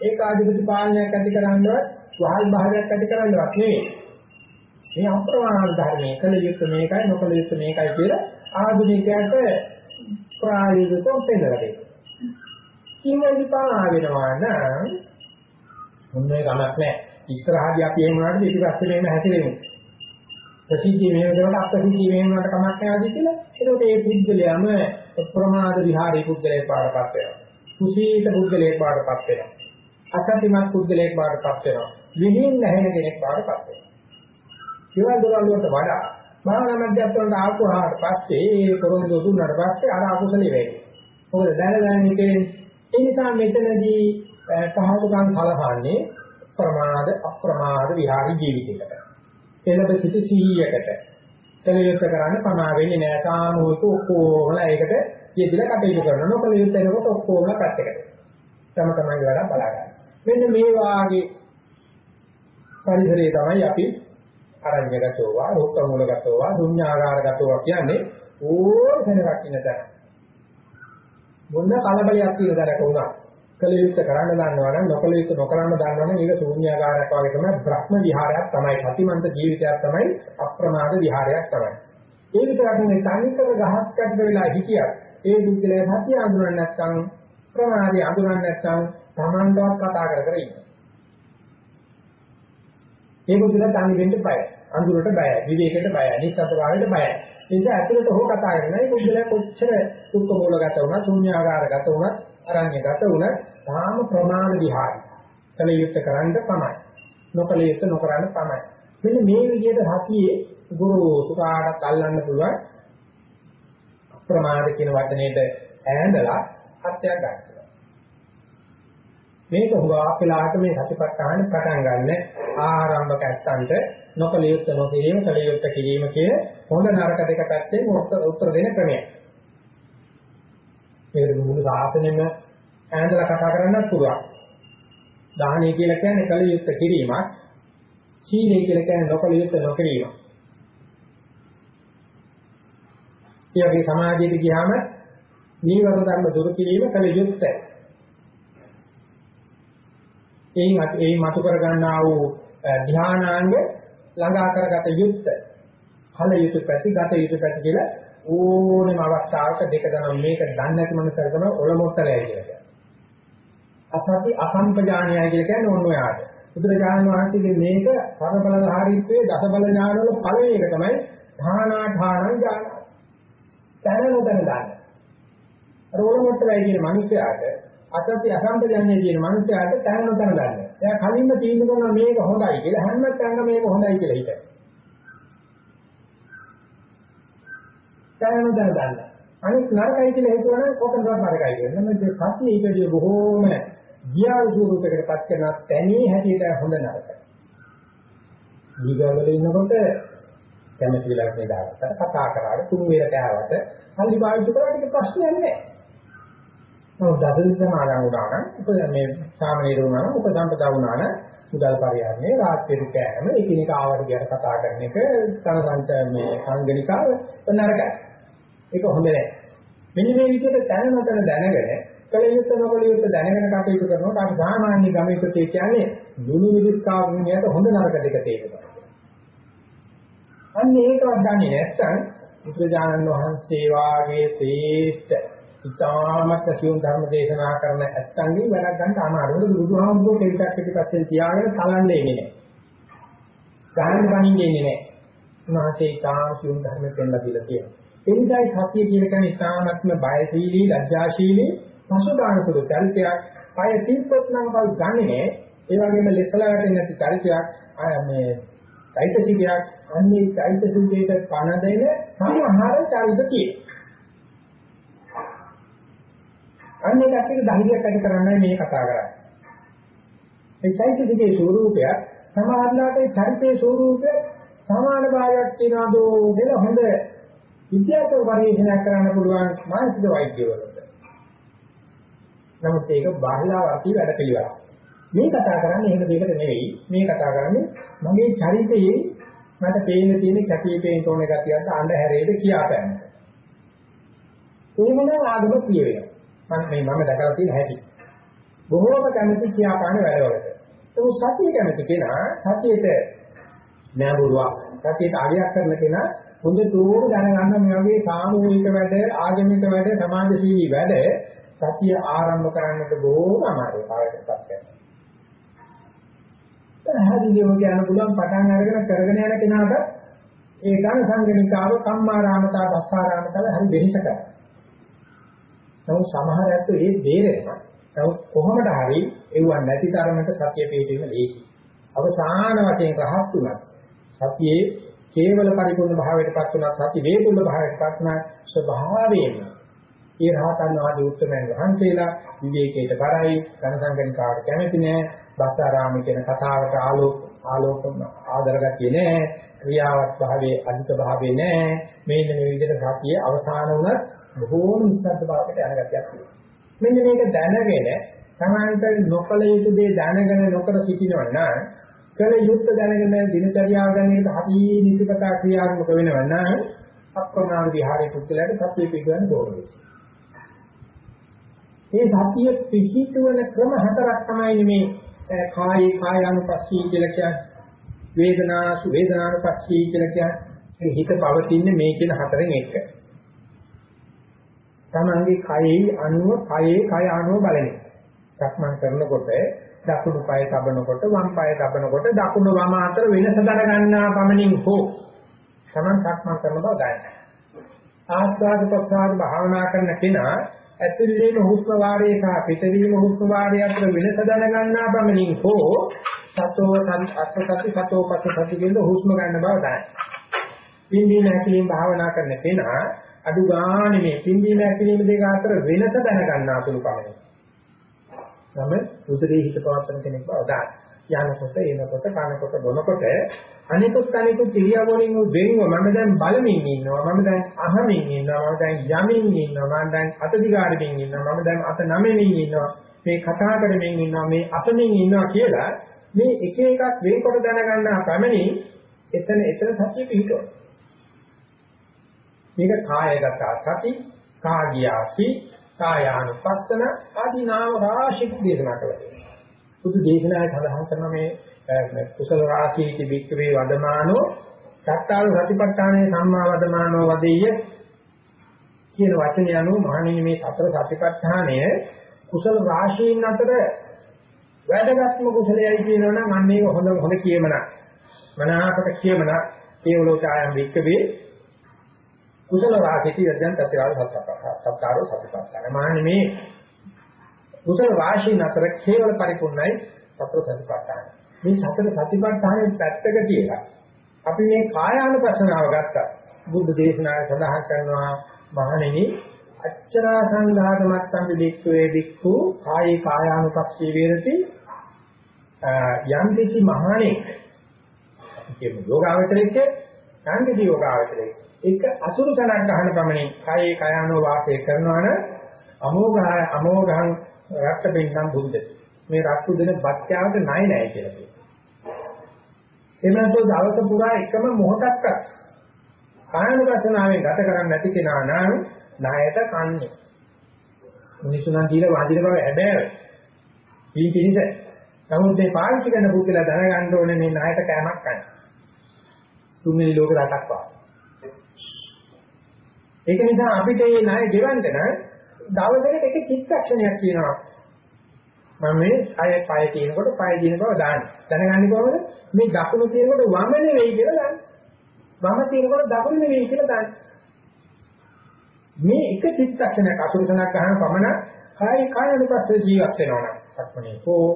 ඒකාධිපති පාලනයක් ඇති කරන්නවත් වහල් භාවයක් ඇති කරන්නවත් නෙවෙයි. මේ අප්‍රමාණ ධර්මයේ කල යුත්තේ මේකයි නොකල යුත්තේ මේකයි කියලා ආධුනිකයන්ට ප්‍රායෝගිකව පෙන්නලා දෙනවා. කිව්වෙදි පා වෙනවා නම් මොන්නේ කමක් නැහැ. ඉස්සරහදී අපි එහෙම වුණාට පිටිපස්සේ මෙහෙම හැසිරෙමු. ප්‍රසිද්ධිය මේ වෙනකොට අප්‍රසිද්ධිය මේ වෙනකොට කමක් නැවදී කියලා. ඒකෝට මේ පුද්ගලයාම ප්‍රමාද විහාරී පුද්ගලයෙක් පාඩපත් වෙනවා. කුසීත පුද්ගලයෙක් පාඩපත් වෙනවා. අසත්‍යමත් පුද්ගලයෙක් පාඩපත් වෙනවා. විහිින් නැහෙන කෙනෙක් පාඩපත් වෙනවා. ඒවා දොරවල් වලට වඩා භාවනා මධ්‍යස්ථානට ආපුවාට පස්සේ ඒ පොරොන්දු දුන්නාට පස්සේ අර අකුසලෙ වෙයි. මොකද දැන දැන හිතේ ඒ නිසා මෙතනදී පහසුකම් කලහන්නේ ප්‍රමාද අප්‍රමාද විහාරී ජීවිතයකට. එළඹ සිටි 100කට. කලියුත් කරන්න පමා වෙන්නේ නැහැ. සාමූහික ඔක්කොමලා ඒකට යෙදিলা කටයුතු කරනවා. නොකලියුත් වෙනකොට ඔක්කොමලා පැත්තකට. තම තමයි වැඩ බලා ගන්න. මෙන්න මේ වාගේ පරිසරයේ තමයි අපි අරඤ්‍යගතෝ වා රෝක්ක මූලගතෝ වා ශුඤ්ඤාගාරගතෝ වා කියන්නේ ඕන කෙනෙක් ඉන්න තැන. මොන කලබලයක් තියෙන දරක උනා. කලියුත් කරන්න දන්නවා නම් නොකලියුත් නොකරන්න දන්නවා නම් ඒක ශූන්‍යාකාරයක් වගේ තමයි බ්‍රහ්ම විහාරයක් තමයි සතිමන්ත ජීවිතයක් තමයි අප්‍රමාද විහාරයක් තමයි. ඒ විතරක් නෙවෙයි තනිකර ගහක් කඩ වෙලා හිටියත් ඒ බුද්ධලේ සතිය අඳුරන්නේ නැත්නම් ප්‍රමාදී අඳුරන්නේ නැත්නම් Tamanටවත් කතා කර කර ඉන්නවා. ඒ බුද්ධලා තනි වෙන්න බයයි. අඳුරට බයයි. විවේකයට බයයි. නිස්සද්ද භාවයට බයයි. ඒ නිසා ඇතුළට හො කතා කරනවා. ඒ බුද්ධලා කොච්චර දුක්ඛ මූලගත වුණා, ශුන්‍යාකාරගත වුණා, අරඤ්‍යගත වුණා, තාම ප්‍රමාණ විහාරය. කලියුත් කරන්න තමයි. නොකලියුත් නොකරන්න තමයි. මෙන්න මේ විදිහට සතියේ ගුරු සුකාටත් අල්ලන්න පුළුවන් අප්‍රමාද කියන වචනේට ඈඳලා හත්යක් ගන්නවා. මේක හුඟක් වෙලාවට මේ සතිපට්ඨාන පටන් ගන්න ආරම්භක ඇත්තන්ට නොකලියුත් නොකිරීම කලියුත් කිරීම කියන හොඳ නරක දෙක පැත්තෙන් උත්තර දෙන ක්‍රමයක්. මේක මුළු සාසනෙම ඈඳලා කතා කරන්නත් පුළුවන්. දාහණය කියලා කියන්නේ කලියුත් කිරීමක්. සීලය කියලා කියන්නේ නොකලියුත් නොකිරීමක්. ඒ වගේ සමාජයට ගියාම නීවර ධර්ම දුරු කිරීම කල යුත්තේ. එයින් එයින් මතු කර ගන්නා වූ ධානාංග ළඟා කරගත යුත්තේ. කල යුතු පැති ගත යුතු පැති කියලා ඕනෙම අවස්ථාවක දෙක ගන්න මේක දන්නේ නැති මනසට තමයි ඔලොමොත්තලයි කියලා කියන්නේ. අසති අසම්පජානියයි කියලා කියන්නේ ඕන ඔයාට. බුදුරජාණන් වහන්සේගේ මේක පරබලධාරීත්වයේ දස බල ඥාන වල පළවෙනි එක තමයි ධානා ධානං ඥාන. දැන නොදැන ගන්න. අර ඕලොමොට්ටලයි කියන මිනිස්යාට අසත්‍ය අසම්පජඤ්ඤය කියන මිනිස්යාට දැන නොදැන ගන්න. එයා කලින්ම තීන්දුව කරනවා මේක හොඳයි කියලා හැම තැනම මේක හොඳයි කියලා හිතයි. දැන නොදැන ගන්න. අනිත් නරකයි කියලා හිතුවනම් කොතනවත් නරකයි කියලා. මේ සත්‍ය ඊටදී බොහෝම ගියාල් ස්වරූපයකට පත් කරන තැනේ හැටියට හොඳ නරකයි. දීගවල ඉන්නකොට කැමති වෙලාවට දාගත්තට කතා කරාට තුන් වේල කෑවට පල්ලි පාවිච්චි කරාට ඒක ප්‍රශ්නයක් නෑ. නමුත් දසලි සමාදන් වුණා නම් උප මේ සාමනීර වුණා නම් උපසම්පදා වුණා නම් මුදල් පරිහරණය රාත්‍රියේ කෑම එකිනෙක ආවට ගියට කතා කරන එක තනසන්ත මේ සංගණිකාව නරකයි. ඒක හොඳ නෑ. මෙන්න මේ විදිහට දැන නොතන දැනගෙන කලියුත් නොකලියුත් දැනගෙන කටයුතු කරනකොට අපි සාමාන්‍ය ගමයකට කියන්නේ දුනු විදිස්කාවුණියට හොඳ නරක දෙක තේරෙනවා. අන්න ඒකවත් දන්නේ නැත්නම් බුදුජානන් වහන්සේ වාගේ ශ්‍රේෂ්ඨ ඉතාමත් සියුම් ධර්ම දේශනා කරන ඇත්තන්ගේ වැඩක් ගන්න අමාරුයි. බුදුහාමුදුරුවෝ කෙලිටක් පිටිපස්සේ තියාගෙන තලන්නේ ඉන්නේ නැහැ. ගහන්න බණින්නේ නැහැ. උන්වහන්සේ ඉතාම සියුම් ධර්ම පෙන්නලා දීලා තියෙනවා. ඒ නිසායි සත්‍ය කියන කෙනා ඉතාමත්ම බයශීලී, ලැජ්ජාශීලී, පසුබාහන සුළු චරිතයක්. අය තීප්පත් නම් කල් ගන්නේ නැහැ. ඒ වගේම ලෙසලා වැටෙන්නේ නැති චරිතයක්. ආ මේ චෛතසිකයක් අන්නේ චෛතසිකයට පණ දෙන සමහර චරිත තියෙනවා. අන්නේ කටියට ධෛර්යයක් ඇති කරන්නයි මේ කතා කරන්නේ. මේ චෛතසිකයේ ස්වરૂපය සමහරලාට චරිතයේ ස්වરૂපය සමාන භාවයක් තියනවාදෝ කියලා හොඳ විද්‍යාත්මක පරිශීලනයක් කරන්න පුළුවන් මානසික වෛද්‍යවරුන්ට. නමුත් ඒක බාහිරවර්ති වැඩ පිළිවෙලක්. මේ කතා කරන්නේ එහෙම දෙයකට නෙවෙයි. මේ කතා කරන්නේ මගේ චරිතයේ මට පේන තියෙන කැපී පේන තෝරන ගතියත් අන්ධහැරේද කියාපෑම. එහෙමනම් ආගම කිය වෙනවා. මම මේ මම දැකලා තියෙන හැටි. බොහෝම කැමති කියාපාන වැඩවලට. ඒක සතිය කැමති කෙනා සතියේට නෑබුරුවා සතියට අගයක් කරන කෙනා හොඳටම දැනගන්න මේ වගේ සාමූහික වැඩ ආගමික වැඩ සමාජශීලී වැඩ සතිය ආරම්භ කරන්නට බොහොම අමාරුයි කායකපත් කරනවා. පැහැදිලිව කියන්න පුළුවන් පටන් අරගෙන කරගෙන යන කෙනාට ඒ ඝන සංගණිකාව කම්මාරාමතා දස්සාරාමතාව හරි වෙහෙසක. නමුත් සමහර ඇත්තෝ ඒ දෙරෙනවා. නමුත් කොහොමද හරි එවුවන් නැති තරමට සතිය පිළිවීම ලේසි. අවසාන වශයෙන් රහත් තුනක් සතියේ කේවල පරිපූර්ණ භාවයටපත් වුණා. සති වේපුල්ල භාවයටපත් වුණා. ස්වභාවයෙන්ම ඒ රහතන් වහන්සේ උත්තරයන් වහන්සේලා විවේකයට කරයි ඝන සංගණිකාවට කැමති නෑ. බස්සාරාම කියන කතාවට ආලෝක ආලෝකම ආදරගතිය නෑ. ක්‍රියාවත් භාවයේ අධික භාවයේ නෑ. මේන්න මේ විදිහට සතිය අවසාන වුණත් බොහෝම නිස්සද්ද භාවයකට යන ගතියක් තියෙනවා මෙන්න මේක දැනගෙන සමාන්තර නොකල යුතු දේ දැනගෙන නොකර සිටිනවා නම් කල යුක්ත දැනගෙන දිනචරියාව ගැන එක හරි නිතිපතා ක්‍රියාත්මක වෙනවා නම් අප්‍රමාණ විහාරයේ පුද්ගලයාට සත්‍ය පිළිගන්න ඕනේ. මේ සත්‍ය පිහිටුවන ක්‍රම හතරක් තමයි මේ කායේ කායානුපස්සී කියලා කියන්නේ. වේදනාසු වේදනානුපස්සී කියලා කියන්නේ. හිත පවතින්නේ මේ කියන හතරෙන් එක. තමන්ගේ කයෙහි අනුව කයේ කය අනුව බලන එක. සක්මන් කරනකොට දකුණු පාය තබනකොට වම් පාය තබනකොට දකුණු වම අතර වෙනස දර ගන්නා පමණින් හෝ තමන් සක්මන් කරන බව දැනගන්න. ආස්වාද ප්‍රසආද භාවනා කරන කෙනා ඇතුළේම හුස්ම වාරයේ සහ පිටවීම හුස්ම වාරයේ අතර වෙනස දර ගන්නා පමණින් හෝ සතෝ අත්සති සතෝ පසසති කියන හුස්ම ගන්න බව දැනගන්න. පින්දී නැතිලින් භාවනා කරන කෙනා අඩු ගානේ මේ පින්දී නැතිලිම දෙක අතර වෙනස දැන ගන්නා සුළු පමණින් තම උදරේ හිත පවත්තන කෙනෙක් බව දාන්න. යනකොට එනකොට කනකොට බොනකොට අනිකුත් අනිකුත් ක්‍රියාවලින් වෙන්ව මම දැන් බලමින් ඉන්නවා මම දැන් අහමින් ඉන්නවා මම දැන් යමින් ඉන්නවා මම දැන් අතදිගාරමින් ඉන්නවා මම දැන් අත නමමින් ඉන්නවා මේ කතා කරමින් ඉන්නවා මේ අතමින් ඉන්නවා කියලා මේ එක එකක් වෙන්කොට දැනගන්න පමණින් එතන එතන සත්‍ය පිහිටවන මේක කායගත සති කාගියාසි කායානුපස්සන ආදී නාම රාශියක් දේශනා කළා. බුදු දේශනාවේ සඳහන් කරන මේ කුසල රාශීති වික්‍රේ වදමානෝ සත්තාව සතිපට්ඨානේ සම්මා වදමානෝ වදෙය්‍ය කියන වචනය අනුව මහණෙනි මේ සතර සතිපට්ඨානය කුසල රාශීන් අතර වැදගත්ම කුසලයයි කියනවනම් අන්න ඒක හොඳ හොඳ කියමනක්. මනාපට කියමනක් ඒවලෝචායම් වික්‍රේ කුසල වාසිතී යද්යන් තත්කාර සත්කාරෝ සතිපට්ඨාන. මාන්නේ මේ කුසල වාශීන් අතර කේවල පරිපූර්ණයි සතර සතිපට්ඨාන. මේ සතර සතිපට්ඨානෙ පැත්තක කියලා. අපි මේ කායානුපස්සනාව ගත්තා. බුද්ධ දේශනාවේ සඳහන් කරනවා මහණෙනි අච්චරා සංඝාත මත්තම් විදික්ඛවේ වික්ඛු කායේ කායානුපස්සී වේරති යම් කිසි මහණෙක් අපි කියමු යෝගාවචරයේ යම් කිසි යෝගාවචරයේ එක අසුරු තනක් ගන්න පමණින් කායේ කයano වාසය කරනවන අමෝඝාය අමෝඝං රක්ත බින්නම් බුද්ධ. මේ රක්තු දෙන බත්‍යාවට ණය නැහැ කියලා කියනවා. එමන්තෝ දවස පුරා එකම මොහොතක්වත් කායනුපසනාවෙන් ගත කරන්නේ නැති කෙනා නම් ණයට කන්නේ. මිනිසුන් දීලා වාදින බව හැබැයි පින් පිනිස නමුත් මේ පාවිච්චි කරන පුද්ගලයා දැනගන්න ඕනේ මේ ණයට කෑමක් ගන්න තුන්වෙනි ලෝක රටක් වාගේ. ඒක නිසා අපිට මේ ණය ගෙවන්න නම් දවසකට එක චිත්තක්ෂණයක් කියනවා. මම මේ අය පය තියෙනකොට පය දින බව දාන්න. දැනගන්නේ කොහොමද? මේ දකුණු තියෙනකොට වම නෙවෙයි කියලා දාන්න. වම තියෙනකොට දකුණු නෙවෙයි කියලා දාන්න. මේ එක චිත්තක්ෂණයක් අසුරසනක් ගන්න පමණ කායි කායනුපස්සේ ජීවත් වෙනවා නම් සක්මනේ හෝ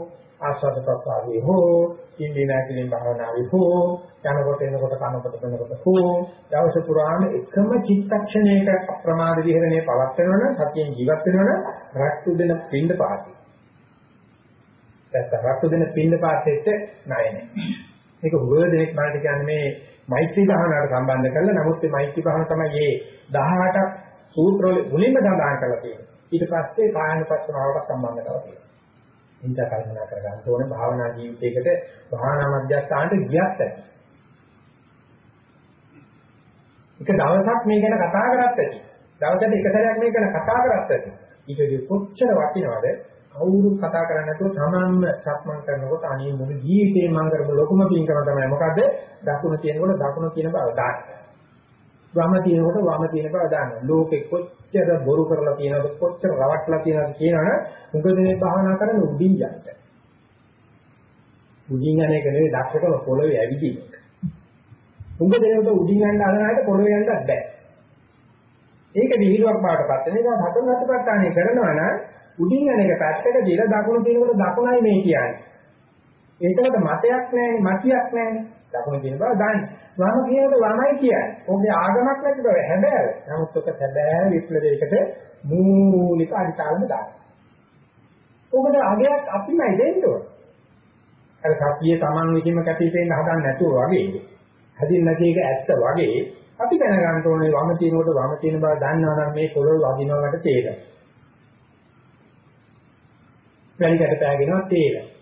ආස්වාද ප්‍රසාරේ හෝ ඉන්නේ නැතිලින් භාවනාවේ හෝ යනකොට එනකොට කනකොට බනකොට හෝ දවස පුරාම එකම චිත්තක්ෂණයක අප්‍රමාද විහරණය පවත්වනවනම් සතියෙන් ජීවත් වෙනවනම් රැක්තු දෙන පින්ඳ පාති. දැන් රැක්තු දෙන පින්ඳ පාතෙත් ණයනේ. මේක හුඟ දෙනෙක් බලන්න කියන්නේ මේ මෛත්‍රී භාවනාවට සම්බන්ධ කරලා නමුත් මේ මෛත්‍රී භාවනාව තමයි මේ 18ක් සූත්‍රවල මුලින්ම සඳහන් කරලා තියෙන්නේ. ඊට පස්සේ කායනුපස්සනාවට සම්බන්ධ කරලා තියෙනවා. හිතා කල්පනා කර ගන්න ඕනේ භාවනා ජීවිතයකට භාවනා මධ්‍යස්ථානට ගියත් ඇති. එක දවසක් මේ ගැන කතා කරත් ඇති. දවසට එක සැරයක් මේ ගැන කතා කරත් ඇති. ඊටදී කොච්චර වටිනවද කවුරු කතා කරන්නේ නැතුව තමන්ම සක්මන් කරනකොට අනේ මුළු ජීවිතේ මම කරපු ලොකුම පින්කම තමයි මොකද දකුණ තියෙනකොට දකුණ කියන බව දාන්න. වම තියෙනකොට වම තියෙන බව දාන්න. ලෝකෙ කොච්චර බොරු කරලා තියෙනවද කොච්චර රවට්ටලා තියෙනවද කියනවනේ මොකද මේ භාවනා කරන උඩින් යන්න. උඩින් යන එක නෙවෙයි දක්ෂකම පොළවේ ඇවිදින එක. උඹ දෙනකොට උඩින් යන්න අරනාට පොළවේ යන්නත් බෑ. ඒක විහිළුවක් බාටපත් වෙන නිසා හතර හතපත්තානේ කරනවා නම් උඩින් යන එක පැත්තක දාලා දකුණු තියෙනකොට දකුණයි මේ කියන්නේ. ඒකට මතයක් නැහැ මතියක් නැහැ. දකුණ කියන බව දන්නේ. වම කියනකොට වමයි කියන්නේ. ඔබේ ආගමක් නැති බව හැබැයි. නමුත් ඔක හැබැයි විප්ලවයකට මූලික අදිතාවම දාන්න. ඔබට අගයක් අපිමයි දෙන්න ඕන. අර සතියේ Taman විදිහම කැපිපෙන්න හදන්න නැතුව වගේ. හදින්න නැති එක ඇත්ත වගේ අපි දැනගන්න ඕනේ වම තියෙනකොට වම තියෙන බව දන්නවා නම් මේ පොළොව වදිනවට තේරෙනවා. වැලිකට පෑගෙනවා තේරෙනවා.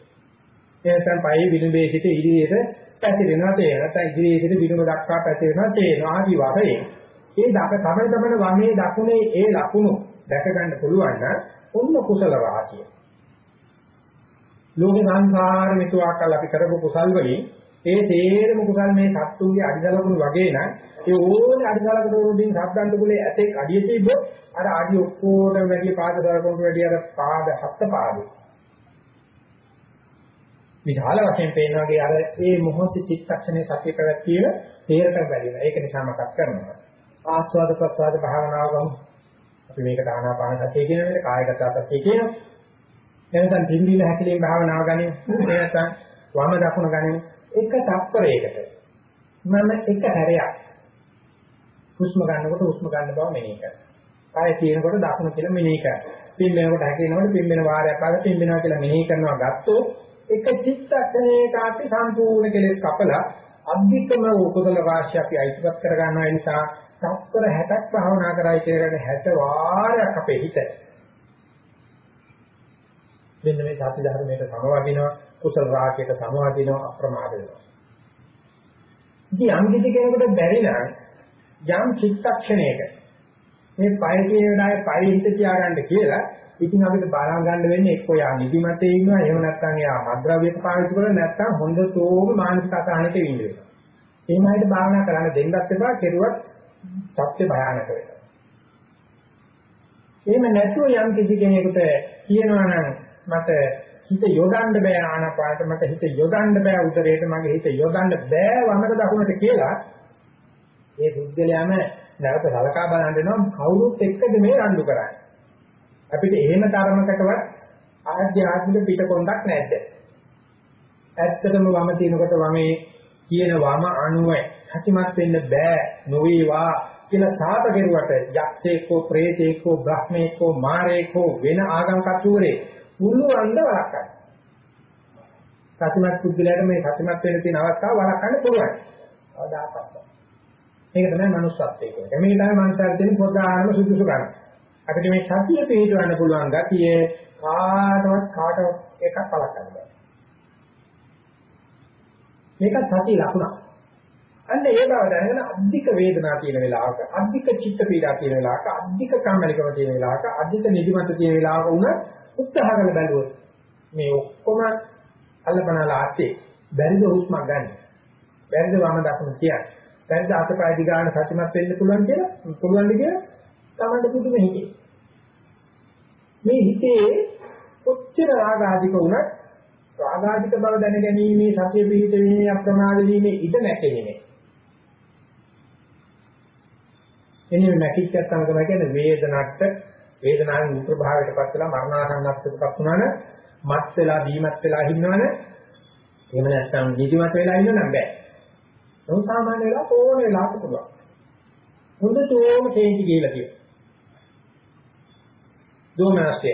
එතෙන් පයේ විනුඹේ සිට ඉදිරියට පැතිරෙනවා තේරෙනවා. නැත්නම් ඉදිරියේ සිට විනුඹ දක්වා පැතිරෙනවා තේරෙනවා. ආදි වශයෙන් ඒ දක තමයි තමයි වමේ දකුණේ ඒ ලකුණු දැක ගන්න පුළුවන් නම් ඔන්න කුසල රාශිය. ලෝක සංසාරෙ මෙතුආකල් අපි කරපු කුසල් වලින් ඒ තේරම කුසල් මේ සත්තුන්ගේ අඩිදලකුණු වගේ නම් ඒ ඕනේ අඩිදලකට උරුදින් සබ්දන්ත කුලේ ඇතෙක් අඩිය තිබ්බොත් අර අඩිය ඔක්කොටම වැඩි පාද දලකුණට වැඩි අර පාද හත් පාදේ විශාල වශයෙන් පේන වගේ අර ඒ මොහොතේ චිත්තක්ෂණේ සතිය පැවැත්වීම තේරට බැරිලා. ඒක නිසා මතක් කරනවා. ආස්වාද ප්‍රසආද භාවනාව ගමු. අපි මේකට ආනාපාන සතිය කියන එක කායගත සතිය කියනවා. එනසම් පිම්බීම හැකලීම් භාවනාව ගනිමු. එනසම් වම දකුණ ගනිමු. එක තත්පරයකට මම එක හැරයක් හුස්ම ගන්නකොට හුස්ම ගන්න බව මෙනෙහි කරනවා. කාය තියෙනකොට දකුණ කියලා මෙනෙහි කරනවා. පිම්බෙනකොට හැකිනකොට පිම්බෙන වාරයක් ආව පිම්බෙනවා කියලා මෙනෙහි කරනවා ගත්තොත් එක චිත්තක්ෂණයක අපි සම්පූර්ණ කෙලෙස් කපලා අධිකම උපදල වාසිය අපි අයිතිපත් කර ගන්නවා ඒ නිසා තත්පර 60ක් භාවනා කරයි කියන 60 වාරයක් අපේ හිත. මෙන්න මේ සත්‍ය ධර්මයට සමවදිනවා කුසල රාශියට සමවදිනවා අප්‍රමාද වෙනවා. ඉතින් යම් කිසි කෙනෙකුට බැරි නම් යම් චිත්තක්ෂණයක මේ පය කියන වෙලාවේ පය හිත තියාගන්න කියලා ඉතින් අපිට බලා ගන්න වෙන්නේ එක්ක යා නිදිමතේ ඉන්නවා එහෙම නැත්නම් යා මද්ද්‍රව්‍යක පාවිච්චි කරලා නැත්නම් හොඳතෝම මානසික අසහනයක ඉන්න වෙනවා. එහෙම හිත භාවනා කරන්න දෙන්නත් එපා කෙරුවත් සත්‍ය භයානක වෙනවා. එහෙම නැතුව යම් කිසි කෙනෙකුට කියනවා නම් මට හිත යොදන්න බෑ ආනාපානට මට හිත යොදන්න බෑ උදරයට මගේ හිත යොදන්න බෑ වමට දකුණට කියලා ඒ බුද්ධලයාම නැවත සලකා බලන්න වෙනවා කවුරුත් එක්කද මේ රණ්ඩු කරන්නේ අපිට එහෙම තරමකටවත් ආධ්‍යාත්මික පිටකොන්දක් නැද්ද? ඇත්තටම වම තිනකොට වමේ කියන වම අණුව සතිමත් වෙන්න බෑ නොවේවා කියලා සාප කෙරුවට යක්ෂේකෝ ප්‍රේතේකෝ බ්‍රහ්මේකෝ මාරේකෝ වෙන ආගම් කතුරේ පුළුවන්ද වළක්වන්න. සතිමත් පුද්ගලයාට මේ සතිමත් වෙන්න තියෙන අවස්ථාව වළක්වන්න පුළුවන්. අවදාපත්. මේක තමයි manussත්වයේ කියන්නේ. මේ තමයි මනුස්සයෙක් දෙන පොදානම සුදුසු කරන්නේ. අපිට මේ සතිය පිළිගන්න පුළුවන් ගතිය කාටවත් කාටවත් එකක් පලක් ගන්න බෑ. මේක සතිය ලකුණක්. අන්න ඒ බව දැනගෙන අධික වේදනාව තියෙන වෙලාවක, අධික චිත්ත පීඩා තියෙන වෙලාවක, අධික කම්මැලිකම තියෙන වෙලාවක, අධික නිදිමත තියෙන වෙලාවක උන උත්සාහ කරලා බැලුවොත් මේ ඔක්කොම අල්ලපනලා ආත්තේ බැරිද හුස්මක් ගන්න. බැරිද වම දකුණු කියන්නේ. බැරිද අතපය දිගාන සතිමත් වෙන්න පුළුවන් කියලා පුළුවන් කියලා තමන්ට පුදුම හිතේ. මේ හිතේ කොච්චර රාගාධික වුණත් රාගාධික බව දැනගැනීමේ සතිය පිහිටීමේ අප්‍රමාද වීමේ ඉඩ නැකෙන්නේ. එන්නේ නැකිච්චක් තමයි කියන්නේ වේදනට වේදනාවෙන් ප්‍රභාවයට පත් වෙලා මරණාසන්නත්වයටපත් වුණාන මත් වෙලා බීමත් වෙලා ඉන්නවනේ එහෙම නැත්නම් නිදිමත වෙලා ඉන්න නම් බෑ. ඒක සාමාන්‍ය වෙලා ඕන වෙලාවක පුළුවන්. හොඳටම තේජි කියලා කියනවා. දෝමනස්ය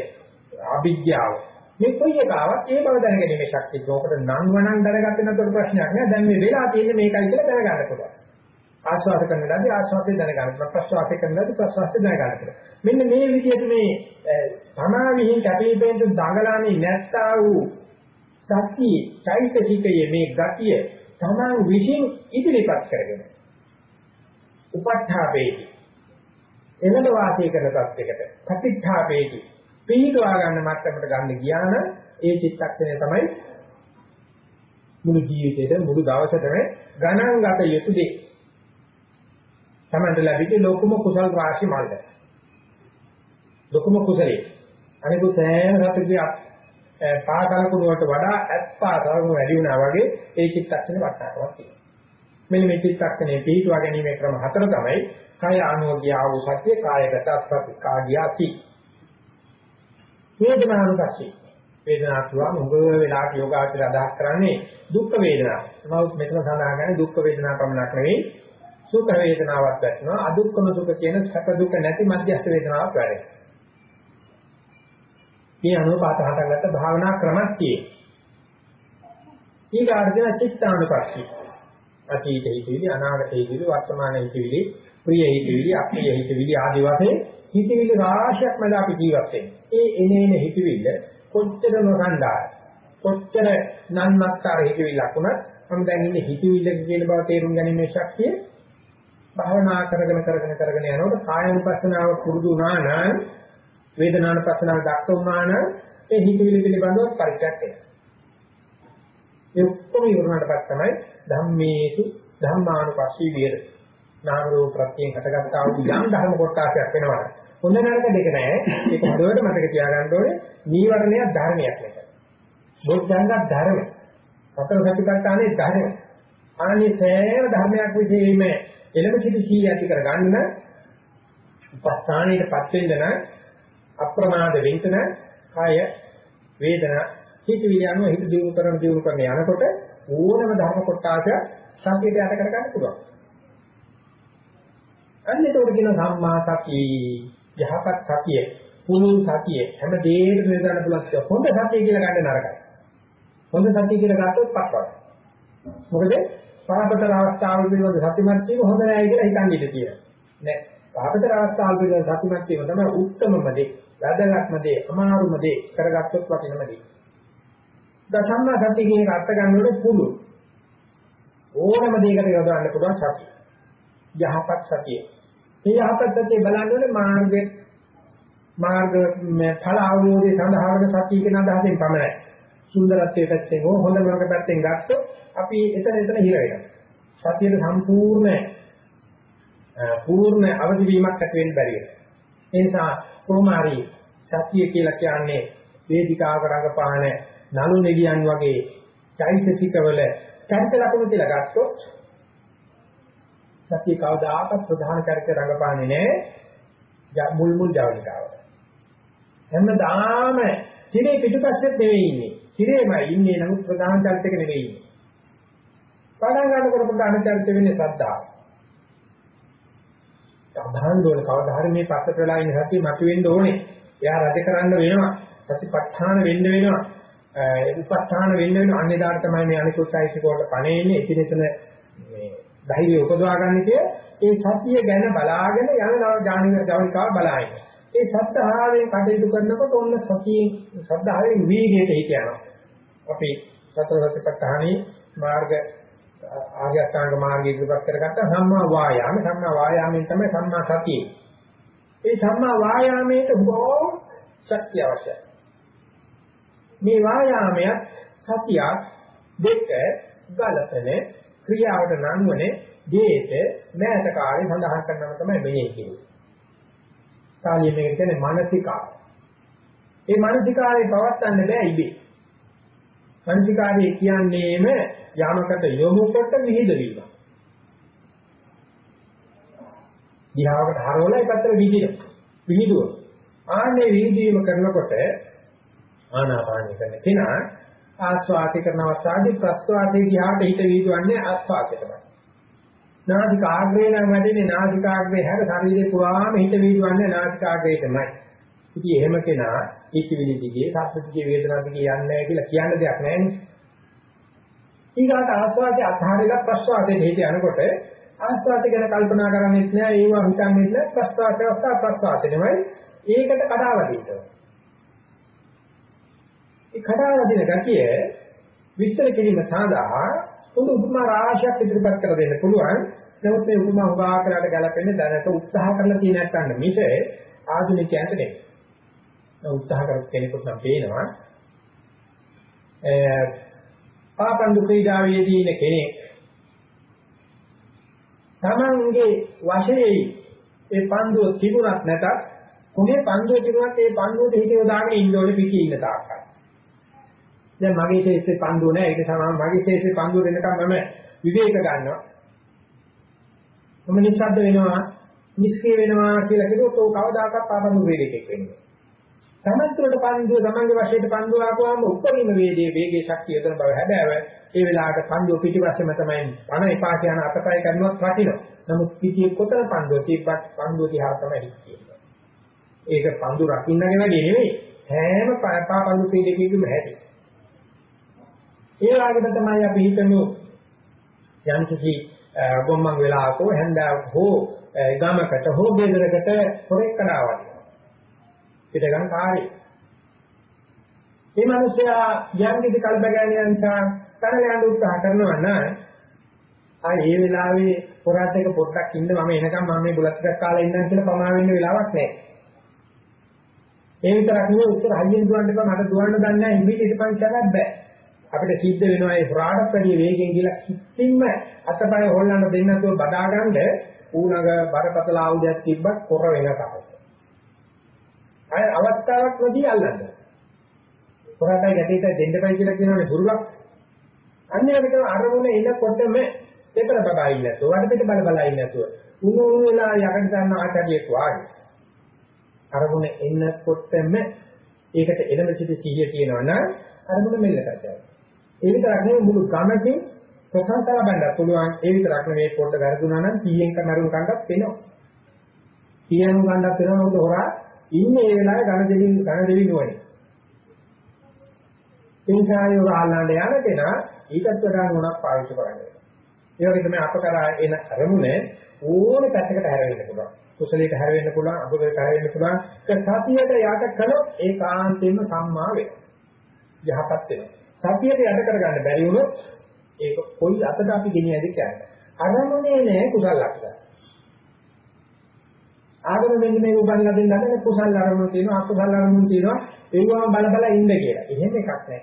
අවිද්‍යාව. මේ කොයි එකාවත් ඒ බව දැනගැනීමේ ශක්තිය ඕකට නම් වණන් දැනගත්තේ නැත්නම් ප්‍රශ්නයක් නෑ. දැන් මේ වෙලා තියෙන්නේ මේකයි කියලා දැනගන්න පුළුවන්. ආස්වාද කරන දාදී ආස්වාදේ දැනගන්න පුළුවන්. ප්‍රසවාසය කරන දාදී ප්‍රසවාසය දැනගන්න පුළුවන්. මෙන්න මේ විදිහට මේ සමාවිහින් කැපීපෙන්න දඟලන්නේ නැත්තා වූ සත්‍ය චෛතසිකයේ මේ ගතිය තමන් විසින් ඉදිරිපත් කරගෙන උපත්ථාපේදී එළඹ වාසය කරන තත්යකට ප්‍රතිඨාපේටි පිළිගවා ගන්න මට්ටමට ගන්න ගියා නම් ඒ චිත්තක්ෂණය තමයි මුළු ජීවිතේට මුළු දවසටම ගණන් ගත යුතු දෙය. තමයි ලැබිච්ච ලෝකම කුසල් රාශි මල්ද. ලෝකම කුසලයේ අනිකුත් සෑම රටකදී පාකල කුණුවට වඩා ඇත්පා තරම වැඩි වුණා වගේ ඒ චිත්තක්ෂණේ වටාවක් තියෙනවා. මෙන්න මේ චිත්තක්ෂණේ පිළිතුවා ගැනීමේ ක්‍රම හතර තමයි කය අනුගියා වූ සත්‍ය කායගත සති කාගියාති වේදනානුපස්සී වේදනාතුවා මුගව වෙලාට යෝගාචර අදහස් කරන්නේ දුක් වේදනා. නමුත් මෙතන සඳහන් කරන්නේ දුක් වේදනා පමණක් නෙවෙයි සුඛ වේදනාවක් දැක්නවා අදුක්කම සුඛ කියන සැප දුක නැති මධ්‍යස්ථ වේදනාවක් වැඩේ. මේ අනුපාත හටගත්ත භාවනා ක්‍රමක් තියෙනවා. ඊගාර්ධන චිත්තානුපස්සී අතීත හිතවිලි අනාගත හිතවිලි වර්තමාන හිතවිලි ප්‍රිය හිතවිලි අප්‍රිය හිතවිලි ආදී වශයෙන් හිතවිලි රාශියක් මැද අපි ජීවත් වෙන්නේ. ඒ එනේන හිතවිල්ල කොච්චර නොසන්ඩාය. කොච්චර නන්නත්තර හිතවිල්ලක් වුණත් මම දැන් ඉන්නේ හිතවිල්ලක කියන බව තේරුම් ගැනීමේ ශක්තිය භාවනා කරගෙන කරගෙන කරගෙන යනකොට කායනුපස්සනාව පුරුදු වුණා නම් වේදනානුපස්සනාව දක්ක වුණා නම් ඒ හිතවිලි පිළිබඳව පරිච්ඡේදයක් එනවා. ඒ ඔක්කොම ඉවරනට පස්සේ තමයි ධම්මේසු ධම්මානුපස්සී විහෙර. නාම රූප ප්‍රත්‍යයෙන් හටගත්තා වූ යම් ධර්ම කොටසක් වෙනවා. හොඳ නරක දෙක නෑ. ඒක හදවට මතක තියාගන්න ඕනේ නීවරණයක් ධර්මයක් නෙක. බොද්ධංග ධර්ම. සතර සතිපට්ඨානේ ධර්ම. ආනි සෑම ධර්මයක් විශේෂයෙන්ම එළඹ සිටි සීය ඇති කර ගන්න උපස්ථානයේපත් වෙන්න නම් අප්‍රමාද වෙන්න කාය වේදනා හිත විද්‍යාව හිත දියුණු කරන දියුණු කරන යනකොට ඕනම ධර්ම කොටාක සංකේතය යට කර ගන්න පුළුවන්. අන්න ඒකට කියන සම්මා සතිය, යහපත් සතිය, පුණු සතිය හැම දෙයකම ගන්න පුළුවන් හොඳ සතිය කියලා ගන්න නරකයි. හොඳ සතිය කියලා ගත්තොත් පක්වයි. මොකද පාපතර අවස්ථාවල පිළිබඳ සතිමත් වීම හොඳ නෑ කියලා හිතන් ඉඳී තියෙනවා. නෑ. පාපතර අවස්ථාවල පිළිබඳ සතිමත් වීම තමයි උත්තරමම දේ, වැදගත්ම දේ, අමාරුම දේ කරගත්තොත් වටිනම දේ. දසම්මා සතිය කියන එක අර්ථ ගන්නකොට පුළු. ඕනම දෙයකට යොදවන්න පුළුවන් සතිය. යහපත් සතිය. මේ යහපත් සතිය බලන්නේ මාර්ගයේ මාර්ග ඵල අවබෝධය සඳහා වන සතිය කියන අදහසෙන් පමණයි. සුන්දරත්වයේ පැත්තෙන් හෝ හොඳ නරක පැත්තෙන් ගත්තොත් අපි එතන එතන හිර වෙනවා. සතියේ සම්පූර්ණ පූර්ණ අවදි වීමක් ඇති වෙන්න බැරි වෙනවා. ඒ නිසා කොහොම හරි සතිය කියලා කියන්නේ වේදිකාවක රඟපාන නළු නෙලියන් වගේ චෛතසිකවල චරිත ලක්ෂණ කියලා ගත්තොත් සතිය කවදාකවත් ප්‍රධාන චරිත රඟපාන්නේ නැහැ මුල් මුල් ජවනිකාවට. හැමදාම තිරේ පිටුපස්සෙත් නෙවෙයි ඉන්නේ. තිරේමයි ඉන්නේ නමුත් ප්‍රධාන චරිතක නෙවෙයි ඉන්නේ. පටන් ගන්නකොට ප්‍රධාන චරිත වෙන්නේ ශ්‍රද්ධාව. ආහන්දෝල කවදා හරි මේ පස්සට වෙලා ඉන්න සතිය මතුවෙන්න ඕනේ. එයා රජ කරන්න වෙනවා. සතිපට්ඨාන වෙන්න වෙනවා. ඒ උපස්ථාන වෙන්න වෙනවා. අන්නේදාට තමයි මේ අනිකුත් ආයිසික වල පණේන්නේ. ඉතින් එතන මේ ධෛර්යය උපදවා ගන්න කිය ඒ සතිය ගැන බලාගෙන යන ඥානික ගවනිකාව බලායි. ඒ සත්‍යාවෙන් කටයුතු කරනකොට ඔන්න සතියේ ශ්‍රද්ධාවෙන් වීර්යයට හිත යනවා. අපි සතර සතිපට්ඨානේ මාර්ග ආර්ය අෂ්ටාංග මාර්ගය ඉදිරිපත් කරගත්ත සම්මා වායාම සම්මා වායාමයෙන් තමයි සම්මා සතිය ඒ සම්මා වායාමයට බොහෝ ශක්තිය අවශ්‍යයි මේ වායාමයක් සතියක් දෙක ගලපන ක්‍රියාවට නංවන දේට මෑත කාලේ සඳහන් කරනවා තමයි මෙහෙය කියන්නේ. කාලිය මේක කියන්නේ මානසිකා. ඒ මානසිකාවේ පවත්තන්න බෑ ඉබේ. මානසිකාවේ කියන්නේම යමකට යොමු කොට විහිදවීම. දිහාවට හරවලා ඒ පැත්තට විහිදෙන. විහිදුව. ආන්නේ විහිදීම කරනකොට ආනාපානය කරන කෙනා ආස්වාදේ කරන අවස්ථාවේදී ප්‍රස්වාදයේ දිහාට හිත වීදුවන්නේ ආස්වාදයටමයි. නාසිකාග්‍රේ නම් වැඩිනේ නාසිකාග්‍රේ හැර ශරීරේ පුරාම හිත වීදුවන්නේ නාසිකාග්‍රේටමයි. ඉතින් එහෙම කෙනා ඉක්විලි දිගේ, සත්‍ය දිගේ, වේදනා දිගේ යන්නේ නැහැ කියලා කියන්න දෙයක් නැහැ. ඊගාට ආස්වාදයේ අත්හරිලා ප්‍රස්වාදයේ හිත යනකොට ආස්වාදය ගැන කල්පනා කරන්නේත් නැහැ, ඒවා හිතන්නේත් නැහැ, ප්‍රස්වාදය අවස්ථාව ප්‍රස්වාදය නෙමෙයි. ඒකට කඩාවදිනවා. ඒ කඩාවැදින ගතිය විස්තර කිරීම සඳහා පොදු උපමා රාශියක් ඉදිරිපත් කර දෙන්න පුළුවන්. නමුත් මේ උපමා උගා කරලා ගැලපෙන්නේ දැනට උත්සාහ කරලා තියෙන නැත්නම් මිස ආධුනිකයන්ට නෙමෙයි. උත්සාහ කරපු කෙනෙකුට නම් පේනවා. ඒ පාපන්දු ක්‍රීඩාවේදී ඉන්න කෙනෙක්. තමන්ගේ වශයේ ඒ පන්දුව තිබුණත් නැතත් කොහේ පන්දුව තිබුණත් ඒ පන්දුවට හිත යොදාගෙන ඉන්න ඕනේ පිටියේ ඉන්න තාක්කල්. දැන් මගේ ශේෂ්ත්‍රේ පන්දුව නැහැ ඒක තමයි මගේ ශේෂ්ත්‍රේ පන්දුව දෙනකම් මම විවේක ගන්නවා. මම නිශ්ශබ්ද වෙනවා නිෂ්ක්‍රිය වෙනවා කියලා කිව්වොත් ਉਹ කවදාකවත් පාපන්දු වේගයක් වෙන්නේ තමන්තුරට පන්දුව තමන්ගේ වශයෙන් පන්දුව ආපුවාම උත්තරීම වේදේ වේගයේ ශක්තිය දෙන බව හැබෑව. ඒ වෙලාවට පන්දුව පිටිපස්සෙම තමයි පණ එපා කියන අතපය කරනවත් රකින්න නමුත් පිටියේ කොතන පන්දුව තිබ්බත් පන්දුව දිහා තමයි හිටියේ ඒක පන්දු රකින්නගේ වැඩේ නෙවෙයි හැම පාපන්දු පීඩකයෙකුම හැටි. ඒ වගේම තමයි අපි හිතමු යම්කිසි ගොම්මන් වෙලාවකෝ හැන්දාවක් හෝ ගමකට හෝ ගෙදරකට හොරෙක් කරාවයි. පිටගම් කාර්යය. මේ මිනිස්සයා යම් කිසි කල්පගෑනියන් නිසා කනගාටු උත්සාහ කරනවා නම් ආ ඒ වෙලාවේ පොරාට එක පොට්ටක් ඉන්න මම එනකම් මම මේ බුලත් ටිකක් කාලා ඉන්නම් කියලා පමා වෙන්න වෙලාවක් නැහැ. ඒ විතරක් නෙවෙයි උත්තර හයියෙන් දුවන්න එපා මට දුවන්න දන්නේ නැහැ ඉමීඩියට් ඊට පස්සේ බෑ. අපිට සිද්ධ වෙනවා ඒ ප්‍රාඩක් වැඩි වේගෙන් කියලා කිසිම අතපය හොල්ලන්න දෙන්නේ නැතුව බදාගන්න ඌනග බරපතල ආයුධයක් තිබ්බත් කොර වෙන තාවක. අය අවස්ථාවක් නැති අල්ලන්න. කොරටයි ගැටේට දෙන්න බයි කියලා කියනවනේ දුර්ලක්. අන්නේ වගේ තමයි අරමුණ එනකොටම දෙපර බබා ඉන්න නැතුව වඩ පිට බල බල ඉන්න නැතුව උණු උණු වෙලා යකඩ ගන්න ආකාරයක් වාගේ. අරමුණ එනකොටම ඒකට එළඹ සිට සිහිය තියෙනවා නම් අරමුණ මෙල්ල කරගන්නවා. ඒ විතරක් නෙවෙයි මුළු ගමකින් ප්‍රශංසා බණ්ඩ පුළුවන් ඒ විතරක් නෙවෙයි පොඩ්ඩ වැරදුනා නම් 100න් කනරුන් කණ්ඩක් වෙනවා 100න් කණ්ඩක් වෙනවා මොකද හොරා ඉන්නේ ඒ වෙලාවේ ඝන දෙවින් ඝන දෙවින් නුවනේ එන්සායෝ ආලන්න යන කෙනා ඊටත් වඩා නුණක් පාවිච්චි කරන්නේ ඒ වගේ තමයි අප කරා එන අරමුණ ඕනේ පැත්තකට හැරෙන්න පුළුවන්. කුසලයට හැරෙන්න පුළුවන් අකුසලයට හැරෙන්න පුළුවන්. ඒක සතියට යට කළොත් ඒකාන්තයෙන්ම සම්මා වෙනවා යහපත් වෙනවා. සතියට යට කරගන්න බැරි වුණොත් ඒක කොයි අතට අපි ගෙනියද කියන්නේ. අරමුණේ නෑ කුසල ලක්ෂණ. ආගම මෙන්න මේ උගන්ලා දෙන්න හදන කුසල අරමුණු තියෙනවා අකුසල අරමුණු තියෙනවා ඒවම බල බල ඉන්න කියලා. එහෙම එකක් නෑ.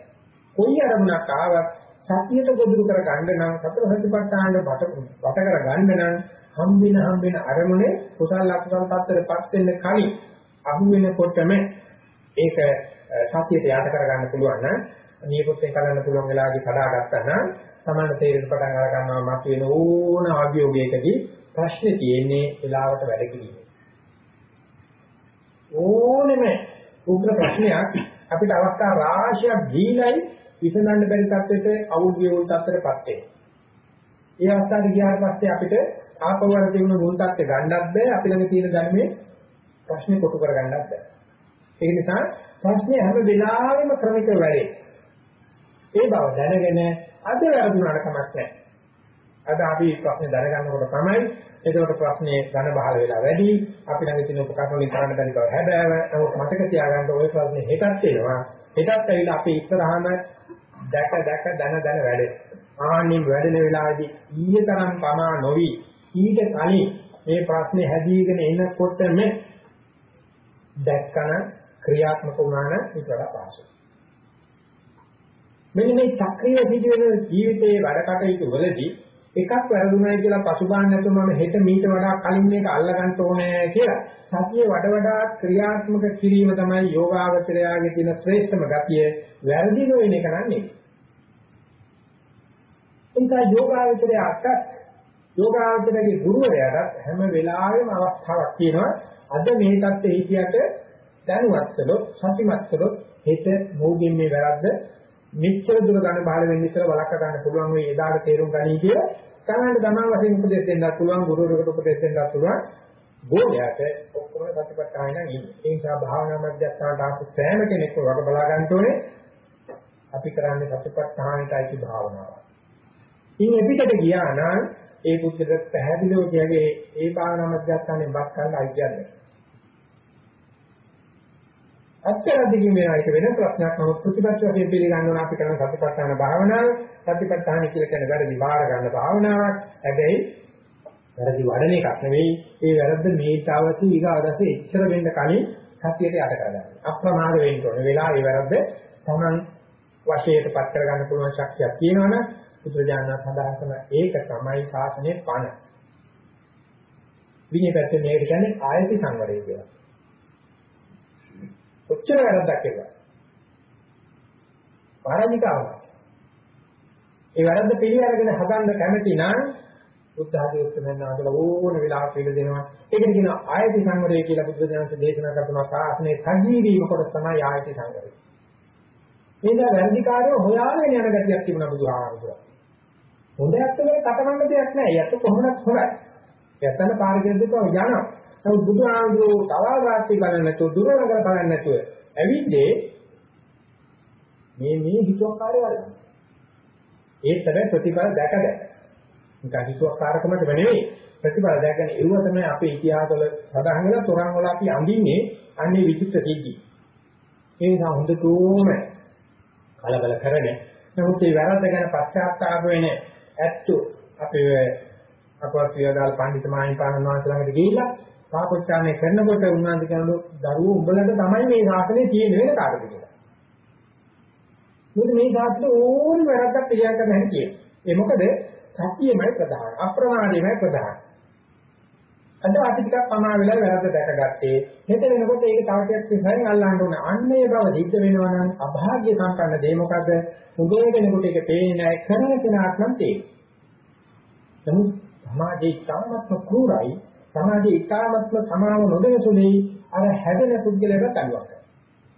කොයි අරමුණක් ආවත් සතියට ගොදුරු කර ගන්න නම් සතර සතිපට්ඨාන වට වට කර ගන්න නම් හම්බෙන හම්බෙන අරමුණේ කුසල ලක්ෂණ tattරපත් වෙන්න කලින් අහු වෙනකොටම ඒක සතියට යට කර ගන්න පුළුවන් නම් නියපොත්තෙන් කරන්න පුළුවන් වෙලාවදී කඩා ගත්තා නම් සමහර තේරෙන පටන් අර ගන්නවා මත වෙන ඕන අභියෝගයකදී ප්‍රශ්නේ තියෙන්නේ වෙලාවට වැඩ කිරීම. ඕනෙම උග්‍ර ප්‍රශ්නයක් අපිට අවස්ථා රාශියක් දීලයි විසඳන්න බැරි තත්ත්වයට අවුල් වේවුල් තත්ත්වයටපත් වෙනවා. ඒ අවස්ථාවේ ගියාට පස්සේ අපිට ආපවර තිබුණු මුල් තත්ත්වය ගන්නත් බෑ අපි ළඟ තියෙන ධර්මයේ ප්‍රශ්නේ කොටු කරගන්නත් බෑ. ඒ නිසා ප්‍රශ්නේ හැම වෙලාවෙම ක්‍රමික වැඩේ. ඒ බව දැනගෙන අද වැරදුනාට කමක් නැහැ. අද අපි ප්‍රශ්නේ දැනගන්නකොට තමයි එතකොට ප්‍රශ්නේ ඝන බහල වෙලා වැඩි අපි ළඟ තියෙන උපකරණ වලින් කරන්න බැරි බව හැබෑව. නමුත් මතක තියාගන්න ওই ප්‍රශ්නේ හෙටත් එනවා. හෙටත් ඇවිල්ලා අපි ඉස්සරහම දැක දැක දන දන වැඩේ. ආනින් වැඩෙන වෙලාවේදී ඊයේ තරම් පමා නොවි ඊට කලින් මේ ප්‍රශ්නේ හැදීගෙන එනකොටම දැක්කන ක්‍රියාත්මක වුණා නම් ඊට වඩා පහසුයි. මෙන්න මේ චක්‍රීය සිදුවෙන ජීවිතයේ වැඩ කටයුතු වලදී එකක් වැරදුනායි කියලා පසුබාහන්න නැතුව මම හෙට මීට වඩා කලින් මේක අල්ලගන්න ඕනේ කියලා. සතිය වඩ වඩා ක්‍රියාත්මක කිරීම තමයි යෝගාවචරයාගේ තියෙන ශ්‍රේෂ්ඨම ගතිය. වැරදි නොවන එක නන්නේ. එනිසා යෝගාවචරය අට යෝගාවචරයේ ගුරුවරයාට හැම වෙලාවෙම අවස්ථාවක් තියෙනවා. අද මේ தත්ත්වයේ හිටියට දැනුවත් කළොත් සතිමත් කළොත් හෙට මොහුගෙන් මේ වැරද්ද මෙච්චර දුර ගන්න බාල වෙන්න ඉතල වළක්ව ගන්න පුළුවන් වෙයි එදාට තේරුම් ගනී කියලා. තමයි තමන් වශයෙන් උපදෙස් දෙන්නත් පුළුවන් ගුරුවරයෙකුට උපදෙස් දෙන්නත් පුළුවන්. බෝලයට ඔක්කොම සතිපට්ඨාන නම් ඉන්නේ. ඒ නිසා භාවනා මධ්‍යස්ථානට ආපු සෑම කෙනෙක්ම වග බලා ගන්න ඕනේ. අපි කරන්නේ සතිපට්ඨානටයි භාවනාව. ඉතින් එපිටට ගියා නම් ඒ පුද්ගලට පැහැදිලිව කියන්නේ ඒ භාවනා මධ්‍යස්ථානේ බත් ගන්න අයිතියක් අත්‍යවශ්‍ය මේවා එක වෙන ප්‍රශ්නයක් නමුත් ප්‍රතිපත්ති වශයෙන් පිළිගන්නවා අපි කරන සතිපට්ඨාන භාවනාව සතිපට්ඨාන කියලා කියන වැරදි බාර ගන්න භාවනාවක්. හැබැයි වැරදි වඩන එකක් නෙවෙයි. ඒ වැරද්ද මේ තාවසි ඊගාදසේ එච්චර වෙන්න කලින් සතියට යට කරගන්න. අප්‍රමාද වෙන්න ඕනේ වෙලා ඒ වැරද්ද Taman වශයෙන්පත් කරගන්න පුළුවන් ශක්තියක් තියෙනවනේ බුදුරජාණන් සඳහන් කරන ඒක තමයි ශාසනයේ පණ. විනය පැත්තේ මේකට කියන්නේ ආයති සංවරය කියලා. කොච්චර වැරද්දක් කළා. පාරමිතාවක්. ඒ වැරද්ද පිළිඅරගෙන හදන්න කැමති නම් බුද්ධ ආදී උත්තරයන් ආදලා ඕන වෙලාවක පිළ දෙනවා. ඒකට කියනවා ආයති සංවරය කියලා බුද්ධ ධර්මයේ දේශනා කරනවා සාසනේ සජීවීම කොටස තමයි ආයති සංවරය. මේක වැරදිකාරයෝ හොයාගෙන යන ගතියක් තිබුණා බුදුහාමුදුරුවෝ. හොඳ ඇත්තම කටමඬ දෙයක් නෑ. යැත්ත කොහොමද හොරයි. යැත්තන පාරකෙද්දක යනවා. නමුත් බුදුහාමුදුරුවෝ තවල් රාත්‍රී බලන්නේ නැතුව දුරනගර බලන්නේ නැතුව ඇවිද්දේ මේ මේ හිතුවක්කාරය වල. ඒ තමයි ප්‍රතිඵල දැක දැක. නිකන් හිතුවක්කාරකමට නෙවෙයි ප්‍රතිඵල දැකගෙන ඒව තමයි අපේ ඉතිහාසවල සඳහන් වෙලා තොරන් වල අපි අඳින්නේ අන්නේ විචිත්‍ර සිද්ධි. ඒ නිසා හොඳටම කලබල කරන නමුත් මේ වැරද්ද ගැන පශ්චාත්තාප වෙන ඇත්තු අපේ අපවත් වියදාල් පඬිතු මාහිමිපාණන් වහන්සේ ළඟට ගිහිල්ලා සාකච්ඡානේ කරනකොට උන්වහන්සේ කියනලු දරුවෝ උඹලට තමයි මේ ශාසනය තියෙන වෙන කාටද කියලා. මොකද මේ ශාසනය ඕනි වැරද්දක් ක්‍රියා කරන්න හැටි කියනවා. ඒ මොකද සත්‍යයමයි ප්‍රධාන. අප්‍රමාදයමයි ප්‍රධාන. අද අපි ටිකක් පමා වෙලා වැරද්ද දැකගත්තේ. හෙට වෙනකොට ඒක තව ටිකක් ඉස්සරහින් අල්ලන්න ඕන. අන්නේ බව සිද්ධ වෙනවා නම් අභාග්‍ය සම්පන්න දේ මොකද? උදේ කෙනෙකුට ඒක පේන්නේ නැහැ. කරන කෙනාට නම් තේරෙනවා. නමුත් සමාජයේ ඉතාමත්ම කුරයි සමාජයේ ඉතාමත්ම සමාව නොදෙන සුළුයි අර හැදෙන පුද්ගලයාට අලුවක්.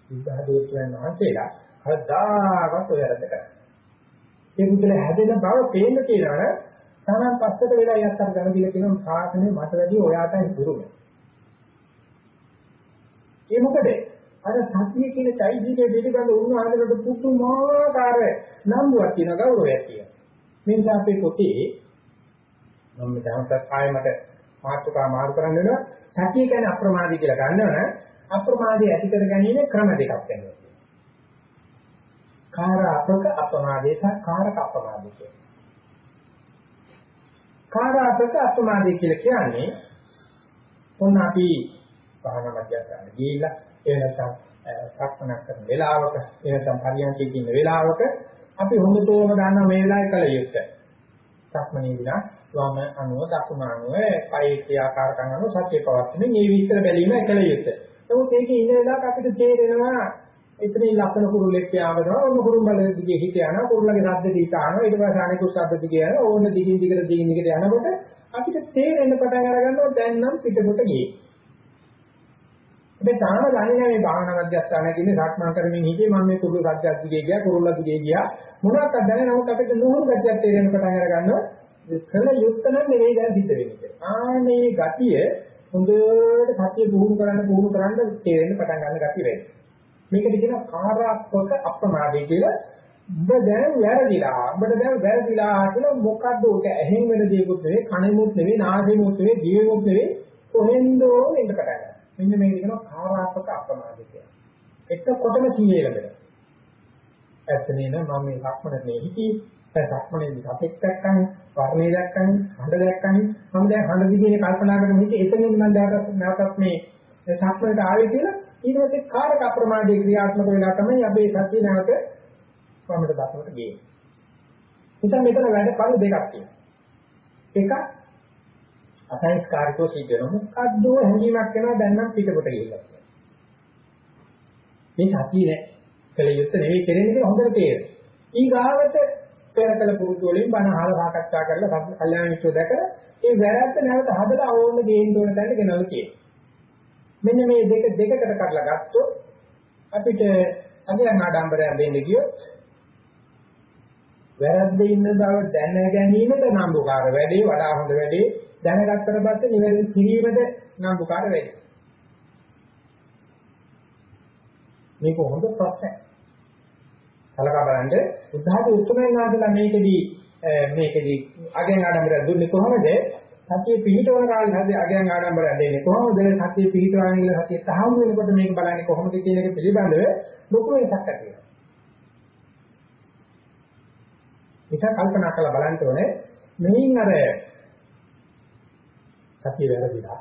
බුද්ධහදෝත්වයන් වහන්සේලා කවදාකවත් ඔය වැරද්ද කරන්නේ. ඒ පුද්ගලයා හැදෙන බව පේන්න තියෙනවා තමන් පස්සට වෙලා යත්තර ගම දිලා කියන සාසනේ මට වැඩි ඔයාටයි පුරුම. ඒ මොකද? අර සතිය කියන চৈতසිකයේ පිළිබඳ උන්වහන්සේට පුදුමාකාර නම්බුවක් තියෙන ගෞරවයක් තියෙනවා. මේ නිසා අපේ පොතේ මම දැනට ආයෙ මට මාතෘකා මාරු කරන්න වෙනවා. සතිය කියන්නේ අප්‍රමාදී කියලා ගන්නවනම් අප්‍රමාදී ඇති කර ගැනීම ක්‍රම දෙකක් වෙනවා. කාරාපක අප්‍රමාදේ සහ කාරක අප්‍රමාදේ කියන්නේ. කාරාපක අප්‍රමාදේ කියලා කියන්නේ ඔන්න අපි භාවනා මධ්‍යස්ථාන ගිහිල්ලා ඒ නැත්නම් සක්මනක් කරන වෙලාවක ඒ නැත්නම් පරියන්කේ ඉන්න වෙලාවක අපි හොඳටම දන්නවා මේ වෙලාවේ කල යුත්තේ. සක්මනේ විලා වම අනුව දකුණ අනුව පයි ක්‍රියාකාරකම් අනුව සත්‍ය පවත්වන්නේ මේ විස්තර බැලීම එකල යුත්තේ. නමුත් ඒකේ ඉන්න වෙලාවක අපිට තේරෙනවා එතනින් ලක්ෂණ කුරුල්ලෙක් යාවනවා ඕන කුරුම්බල දිගේ හිත යනවා කුරුල්ලගේ ශබ්ද දීත ආනවා ඊට පස්සේ අනිකුත් ශබ්ද දිගේ යනවා ඕන දිගින් දිගට දිගින් දිගට යනකොට අපිට තේරෙන්න පටන් අර ගන්නවා දැන් නම් පිටකොට ගියේ. මේ තාම දන්නේ නැහැ මේ භාවනා මධ්‍යස්ථානයේ තියෙන සක්මන් කරමින් හිටියේ මම මේ කුරුල්ල සත්‍යයක් දිගේ ගියා කුරුල්ල දිගේ ගියා මොනවක්ද දැන නමුත් අපිට නුහුරු ගැටියක් තේරෙන්න පටන් අර ගන්නවා කළ යුත්තන නෙවෙයි දැන් සිද්ධ වෙන්නේ. ආනේ ගතිය හොඳට සත්‍ය පුහුණු කරන්න පුහුණු කරන්න තේරෙන්න පටන් ගන්න ගතිය වෙන්නේ. මේකට කියනවා කාරාත්මක අප්‍රමාදය කියලා. ඔබ දැන් වැරදිලා. ඔබට දැන් වැරදිලා කියලා මොකද්ද ඔක ඇහෙන් වෙන දේකුත් නෙවෙයි, කනෙමුත් නෙවෙයි, නාසයෙමුත් නෙවෙයි, දිවෙමුත් නෙවෙයි, කොහෙන්දෝ එන්න පටන් ගන්නවා. මෙන්න මේක කියනවා කාරාත්මක අප්‍රමාදය කියලා. එතකොටම කීයේ ලැබෙනවා. ඇත්තනේ නම් මම මේ ලක්ෂණනේ හිතී සක්මණේදී සතෙක් දැක්කම වර්ණේ දැක්කම හඬ දැක්කම මම දැන් හඬ දිගේ කල්පනා කරන මේක එතනින් මම දැකලා නැවතත් මේ සක්මණේට ආවේ කියලා ඊට පස්සේ කාරක අප්‍රමාදයේ ක්‍රියාත්මක වෙලා තමයි අපේ සතිය නැවත වමට දක්වට ගියේ. නිසා මෙතන වැඩ කල දෙකක් තියෙනවා. එකක් අසංස්කාරිකව සිද්ධ වෙන මොකද්ද හැඟීමක් වෙනවා දැන් නම් පිටකොට ගිහිල්ලා. මේ සතිය නෑ. කල යුත්තේ නෙවෙයි කෙරෙන්නේ කියලා හොඳට තේරෙනවා. ඊගාවට පෙරකල පුරුදු වලින් බණ අහලා සාකච්ඡා කරලා කල්යාණ මිත්‍රෝ දැකලා ඒ වැරද්ද නැවත හදලා ඕන්න ගේන්න ඕන තැනට ගෙනල්ලා තියෙනවා. මෙන්න මේ දෙක දෙකකට කඩලා ගත්තොත් අපිට අගයන් ආඩම්බරයෙන් දෙන්න ගියොත් වැරද්ද ඉන්න බව දැන ගැනීමද නම්බුකාර වැඩේ වඩා හොඳ වැඩේ. දැනගත්තට පස්සේ නිවැරදි කිරීමද නම්බුකාර වැඩේ. මේක හොඳ ප්‍රශ්නයක්. කලකා බලන්න. උදාහරණ උත්තරයෙන් ආදලා මේකෙදී මේකෙදී අගයන් ආඩම්බරයෙන් දුන්නේ කොහොමද? සතිය පිහිටවන කාලේ හදේ අගයන් ආඩම්බර ඇදෙන්නේ කොහොමද? සතිය පිහිටවන ඉන්න සතිය තහවුරු වෙනකොට මේක බලන්නේ කොහොමද කියන එක පිළිබඳව ලොකු වෙනසක් ඇති වෙනවා. ඒක කල්පනා කරලා බලන්න ඕනේ. මෙයින් අර සතිය වැරදිලා.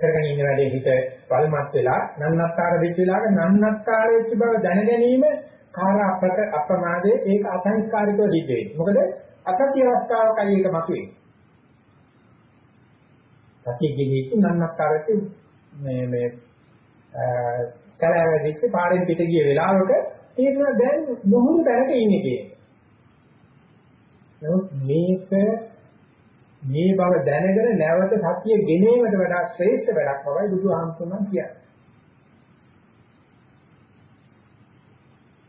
කරගෙන ඉන්න වැඩේ හිත වල්මත් වෙලා නන්නත්තර වෙච්ච වෙලාවක නන්නත්තර වෙච්ච බව දැන ගැනීම කාර අපක අප්‍රමාදයේ ඒක අසංස්කාරිකව සිද්ධ වෙන්නේ. මොකද අසත්‍ය අවස්ථාවකයි ඒක මතුවේ. සතිය ගෙනිච්ච නන්නක්කාරට මේ මේ කලාවැදිච්ච පාරෙන් පිට ගිය වෙලාවක තේරෙනවා දැන් මොහොත දැනට ඉන්නේ කියන්නේ. නමුත් මේක මේ බව දැනගෙන නැවත සතිය ගෙනීමට වඩා ශ්‍රේෂ්ඨ වැඩක් බවයි බුදුහාමුදුරුවෝ කියන්නේ.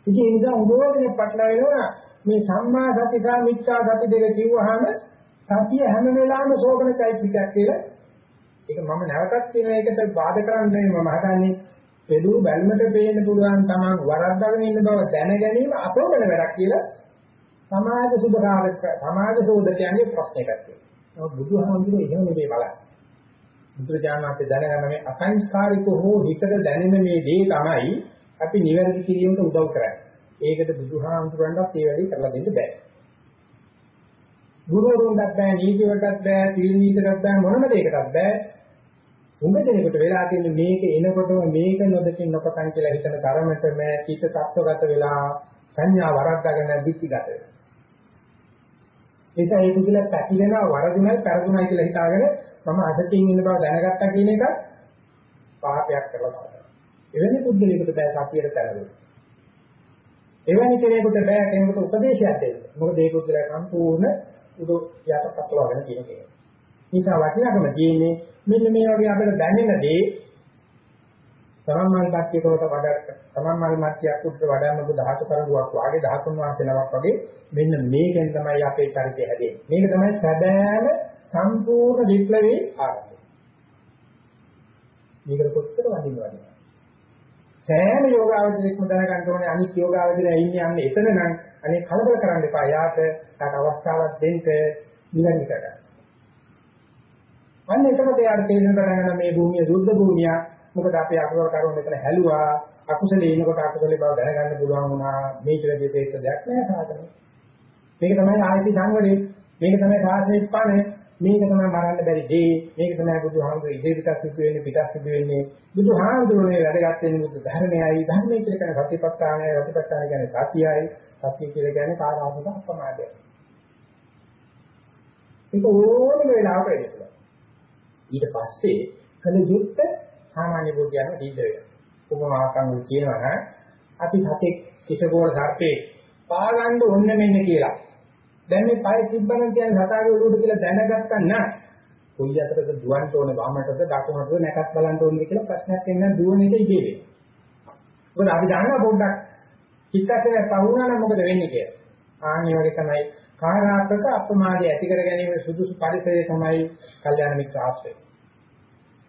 ඉතින් ඒ නිසා උදෝදෙන පටලවෙනවා මේ සම්මා සති සහ මිච්ඡා සති දෙක කිව්වහම සතිය හැම වෙලාවෙම සෝබන চৈতසිකයක් කියලා ඒක මම නැවතත් කියන එකට බාධා කරන්නේ මම හදන්නේ පෙළු බැල්මට පේන්න පුළුවන් තමන් වරද්දාගෙන ඉන්න බව දැන ගැනීම අපෝමන වැඩක් කියලා සමාජ සුභකාරක සමාජ සෝදකයන්ගේ ප්‍රශ්නයක් තියෙනවා. බුදුහාමුදුරුවෝ එහෙම නෙවෙයි බලන්නේ. බුදුරජාණන්සේ දැනගන්න මේ අසංස්කාරික හෝ හිතට දැනෙන මේ දේ තමයි අපි නිවැරදි කිරීමට උදව් කරන්නේ. ඒකට බුදුහාමුදුරන්වත් ඒ වැඩේ කරලා දෙන්න බෑ. ගුරුවරුන්ටත් බෑ, නීතිවලටත් බෑ, තීල් නීතිවලටත් බෑ මොනම දෙයකටත් බෑ. උඹ දෙනකොට වෙලා තියෙන මේක එනකොටම මේක නොදකින් නොපතන් කියලා හිතන තරමටම චිත්ත tattවගත වෙලා සංඥා වරද්දාගෙන දික්තිගත වෙනවා. නිසා ඒක කියලා පැකිලෙනවා වරදුනයි පෙරදුනයි කියලා හිතාගෙන මම අසතියින් ඉන්න බව දැනගත්තා කියන එක පාපයක් කරලා තමයි. එවැනි පුද්ගලයෙකුට බෑ සතියට තරවෙන්න. එවැනි කෙනෙකුට බෑ කෙනෙකුට උපදේශයක් දෙන්න. මොකද ඒක උදලා සම්පූර්ණ උදෝ යටපත්වගෙන තියෙන කෙනෙක්. නිසා වටිනාකම තියෙන්නේ මෙන්න මේ වගේ අපිට දැනෙන දේ සමන්මල් කට්ටියකට වඩා සමන්මල් මැට්ටියක් උඩට වඩාම ධාතු කරඬුවක් වාගේ ධාතුන් වහන්සේනමක් වගේ මෙන්න මේකෙන් තමයි අපේ චරිතය හැදෙන්නේ. මේක තමයි සැබෑම සම්පූර්ණ විප්ලවයේ ආරම්භය. මේකට කොච්චර වදින්න වදිනවද? සෑම යෝගාවචරයක්ම දැනගන්න ඕනේ අනිත් යෝගාවචරය ඉන්නේ යන්නේ එතන නම් අනේ කලබල කරන්න එපා. යාට තාට අවස්ථාවක් දෙන්න නිවැරදි කරගන්න. අන්න එතකොට යාට තේරෙන කරගෙන මේ භූමිය සුද්ධ භූමියක්. මොකද අපේ අකුසල කරුණ මෙතන හැලුවා. අකුසලේ ඉනකොට අකුසලේ බව දැනගන්න පුළුවන් වුණා. මේක දෙපේක දෙයක් නෑ සාධනෙ මේක තමයි ආයති සංවරේ මේක තමයි සාසනේ ස්පානේ මේක තමයි මරන්න බැරි දේ. මේක තමයි බුදුහාමුදුරේ ඉදිරියට සිදු වෙන්නේ පිටත් සිදු වෙන්නේ. බුදුහාමුදුරේ වැඩගත් වෙන බුදු ධර්මයයි. ධර්මයේ කියලා කියන සතිපට්ඨානය සතිපට්ඨාන කියන්නේ සතියයි. සතිය කියලා කියන්නේ කාරාමක අපමාදයයි ඒක ඕනම වෙලාවක වෙනවා ඊට පස්සේ කල යුත්තේ සාමාන්‍ය බුද්ධියම සිද්ධ වෙනවා. උපමාකම් කියනවා නම් අපි සතෙක් කිසකෝල සර්පේ පාගන්න ඕන්න මෙන්න කියලා. දැන් මේ පය තිබ්බනම් කියන්නේ සතාගේ ඔළුවට කියලා දැනගත්තා නම් කොයි අතරද දුවන්න ඕනේ වමටද දකුණටද නැකත් බලන්න ඕනේ කියලා ප්‍රශ්නයක් එන්න දුවන එක ඉබේ වෙනවා. මොකද අපි දන්නවා පොඩ්ඩක් චිත්තකේ පහුණා නම් මොකද වෙන්නේ කියලා. ආන්නේ වගේ තමයි කාරාත්මක අපමාදය ඇති කර ගැනීම සුදුසු පරිසරය තමයි කල්යාණ මිත්‍ර ආශ්‍රය.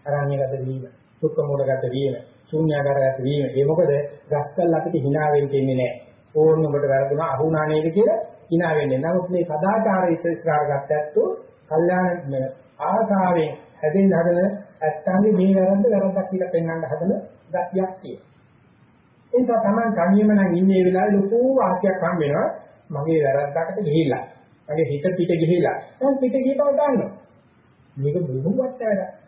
අරණ්‍යගත වීම. දුක්ඛ මූලගත වීම, ශූන්‍යාකාරගත වීම. ඒ මොකද ගස්කල් අපිට hina වෙන්න දෙන්නේ නැහැ. ඕන්න ඔබට වැරදුනා අහුණා නේද කියලා hina වෙන්නේ. නමුත් මේ සදාචාරය ඉස්සරහට ගත්තැත්තෝ කල්යාණ ආසාවෙන් හැදෙන්න හදන ඇත්තන්ගේ මේ වැරද්ද වැරද්දක් කියලා පෙන්වන්න හදන ගතියක් තියෙනවා. ඒ නිසා තමයි කණියම නම් ඉන්නේ වෙලාවේ ලොකු වාසියක් හම් වෙනවා. මගේ වැරද්දකට ගිහිල්ලා. මගේ හිත පිට ගිහිල්ලා. දැන් පිට ගිය බව දන්නවා. මේක බොහොම වත් වැඩක්.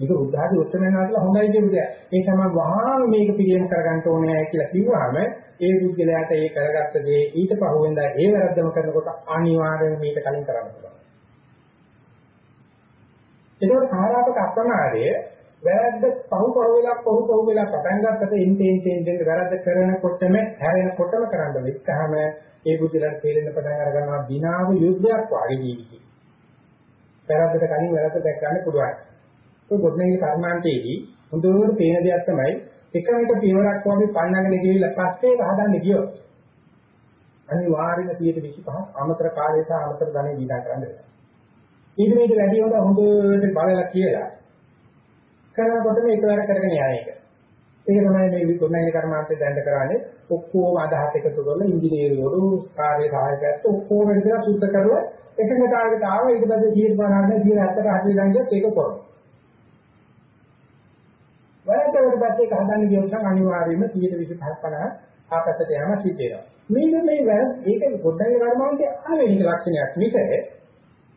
මේක බුද්ධාදී උත්තරමයන් වහන්සේලා හොඳයි කියපු දෙයක්. ඒ තමයි වහාම මේක පිළියම් කරගන්න ඕනේ කියලා කිව්වහම ඒ බුද්ධලයාට ඒ කරගත්ත දේ ඊට පහුවෙන්ද ඒ වැරද්දම කරනකොට අනිවාර්යයෙන් මේක කලින් කරන්න පුළුවන්. ඒකෝ කාරාපක අප්‍රමාදය වැරද්ද පහු පහු වෙලා පහු පහු වෙලා පටන් ගන්නකොට ඉන්ටෙන් ටෙන් ටෙන් වැරද්ද කරනකොටම හැරෙනකොටම කරන්න වෙච්චාම ඒ බුද්ධලට තේරෙන්න පටන් අර ගන්නවා දිනාව යුද්ධයක් වාගේ ජීවිතේ. වැරද්දට කලින් වැරද්ද දැක් ගන්න පුළුවන්. ඒ ගොඩනැගිලි කර්මාන්තයේදී හොඳට පේන දෙයක් තමයි එක එක පියවරක් වගේ පන්නගෙන ගිහිල්ලා පස්සේ ඒක හදන්න ගියොත් අනිවාර්යයෙන්ම 125 අමතර කාලය සහ අමතර ධනෙ දීලා කරන්න වෙනවා. ඊට මේක වැඩි හොඳ හොඳට බලලා කියලා කරනකොට මේක වැඩ කරගෙන යන එක. ඒක තමයි මේ ගොඩනැගිලි කර්මාන්තයේ දැන්න කරන්නේ ඔක්කොම අදහස් එකතු කරලා ඉංජිනේරුවරු කාර්ය සහායකයන්ට ඔක්කොම විතර සුද්ධ කරලා එකම කාර්යයට ආව ඊට පස්සේ 150 170 80 ළඟට ඒක කරනවා. වරදවට පස්සේ ඒක හදන්න ගියොත් අනිවාර්යයෙන්ම 125 50 ආපස්සට යෑම සිද්ධ වෙනවා. මේක මේ වැරද්ද ඒක ගොඩනැගිලි කර්මාන්තයේ ආවේනික ලක්ෂණයක් මිස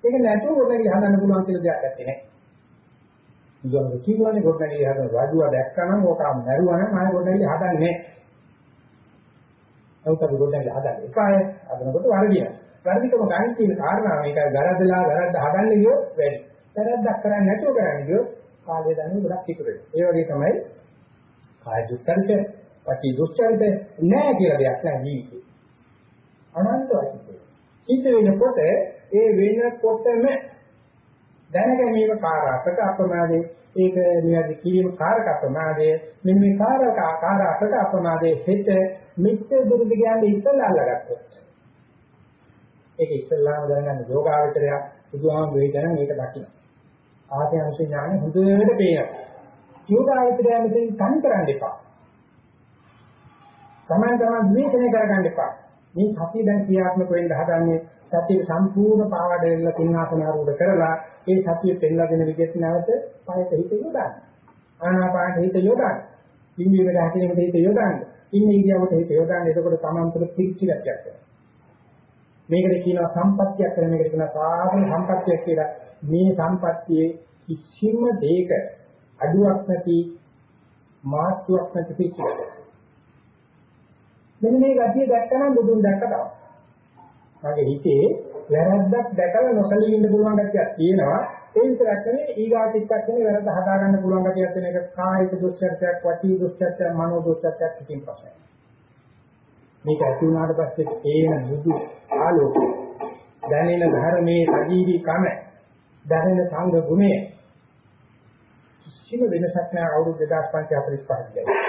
ඒක නැතුව ගොඩනැගිලි හදන්න පුළුවන් කියලා දෙයක් නැත්තේ නේ. ඉතින් කිව්වනේ ගොඩනැගිලි හදන රාජුව දැක්කම ඕක මරුවා නම් ආයෙ ගොඩනැගිලි හදන්නේ නැහැ. ඒකට අපි ගොඩනැගිලි හදන්නේ එපාය හදනකොට වරදිනවා. වරදිකම ගන්න තියෙන කාරණා මේකයි වැරද්දලා වැරද්ද හදන්න ගියොත් වැඩි. වැරද්දක් කරන්නේ නැතුව කරන්නේ ගියොත් කාලය දැනෙන ගොඩක් ඉතුරු වෙනවා. ඒ වගේ තමයි කාය දුක්ඛරිත, පටි දුක්ඛරිත නෑ කියලා දෙයක් නෑ ජීවිතේ. අනන්තයි. සිද්ධ වෙනකොට ඒ වෙනකොටම දැනගැනීම කාරකට අප්‍රමාදේ ඒක නිවැරදි කිරීම කාරක අප්‍රමාදයේ මෙන්න මේ කාරක ආකාරකට අප්‍රමාදයේ හිත මිත්‍ය දුරුද කියන්නේ ඉස්සල්ලා අල්ලගත්තොත් ඒක ඉස්සල්ලාම දැනගන්න යෝගාවචරය බුදුහාම වේදන මේක දකින්න ආර්යංශ ඥානෙ හොඳට පේනවා. යෝගාවචරය මෙතෙන් තනි කරන්න එපා. තමන් තමන් විවේචනය කරගන්න එපා. මේ සතිය දැන් ක්‍රියාත්මක වෙන්න හදන්නේ සතිය සම්පූර්ණ පාවඩ වෙලා තින්නාසන ආරූඪ කරලා ඒ සතිය පෙන්ලා දෙන විදිහට නැවත පයට හිත යොදාන්න. ආනාපානට හිත යොදාන්න. පිම්බීමට හැකිනෙකට හිත යොදාන්න. ඉන්න ඉරියව්වට හිත යොදාන්න එතකොට තමන්තර පිච්චිලක් යනවා. මේකට කියනවා සම්පත්තියක් කියලා මේකට කියනවා සාධන සම්පත්තියක් කියලා. මේ සම්පත්තියේ කිසිම දෙයක අඩුවක් නැති මාත්‍යක් නැති පිච්චිලක්. මෙන්න මේ ගතිය දැක්කම බුදුන් දැක්ක තමයි. මගේ හිතේ වැරද්දක් දැකලා නොසලී ඉන්න පුළුවන් ගැතියක් තියෙනවා. ඒ විතරක් නෙවෙයි ඊගාටික්කත් නෙවෙයි වැරද්ද හදා ගන්න පුළුවන් ගැතියක් තියෙන එක කායික දුස්චර්යයක්, වචී දුස්චර්යයක්, මනෝ දුස්චර්යයක් කිසිම ප්‍රශ්නයක්. මේක ඇති වුණාට පස්සේ තේන බුදු ආලෝකය. දැනෙන ධර්මයේ සජීවී කම දැනෙන සංඝ ගුණය. කිසිම වෙනසක් නැහැ. අවුරුදු 2545 දී.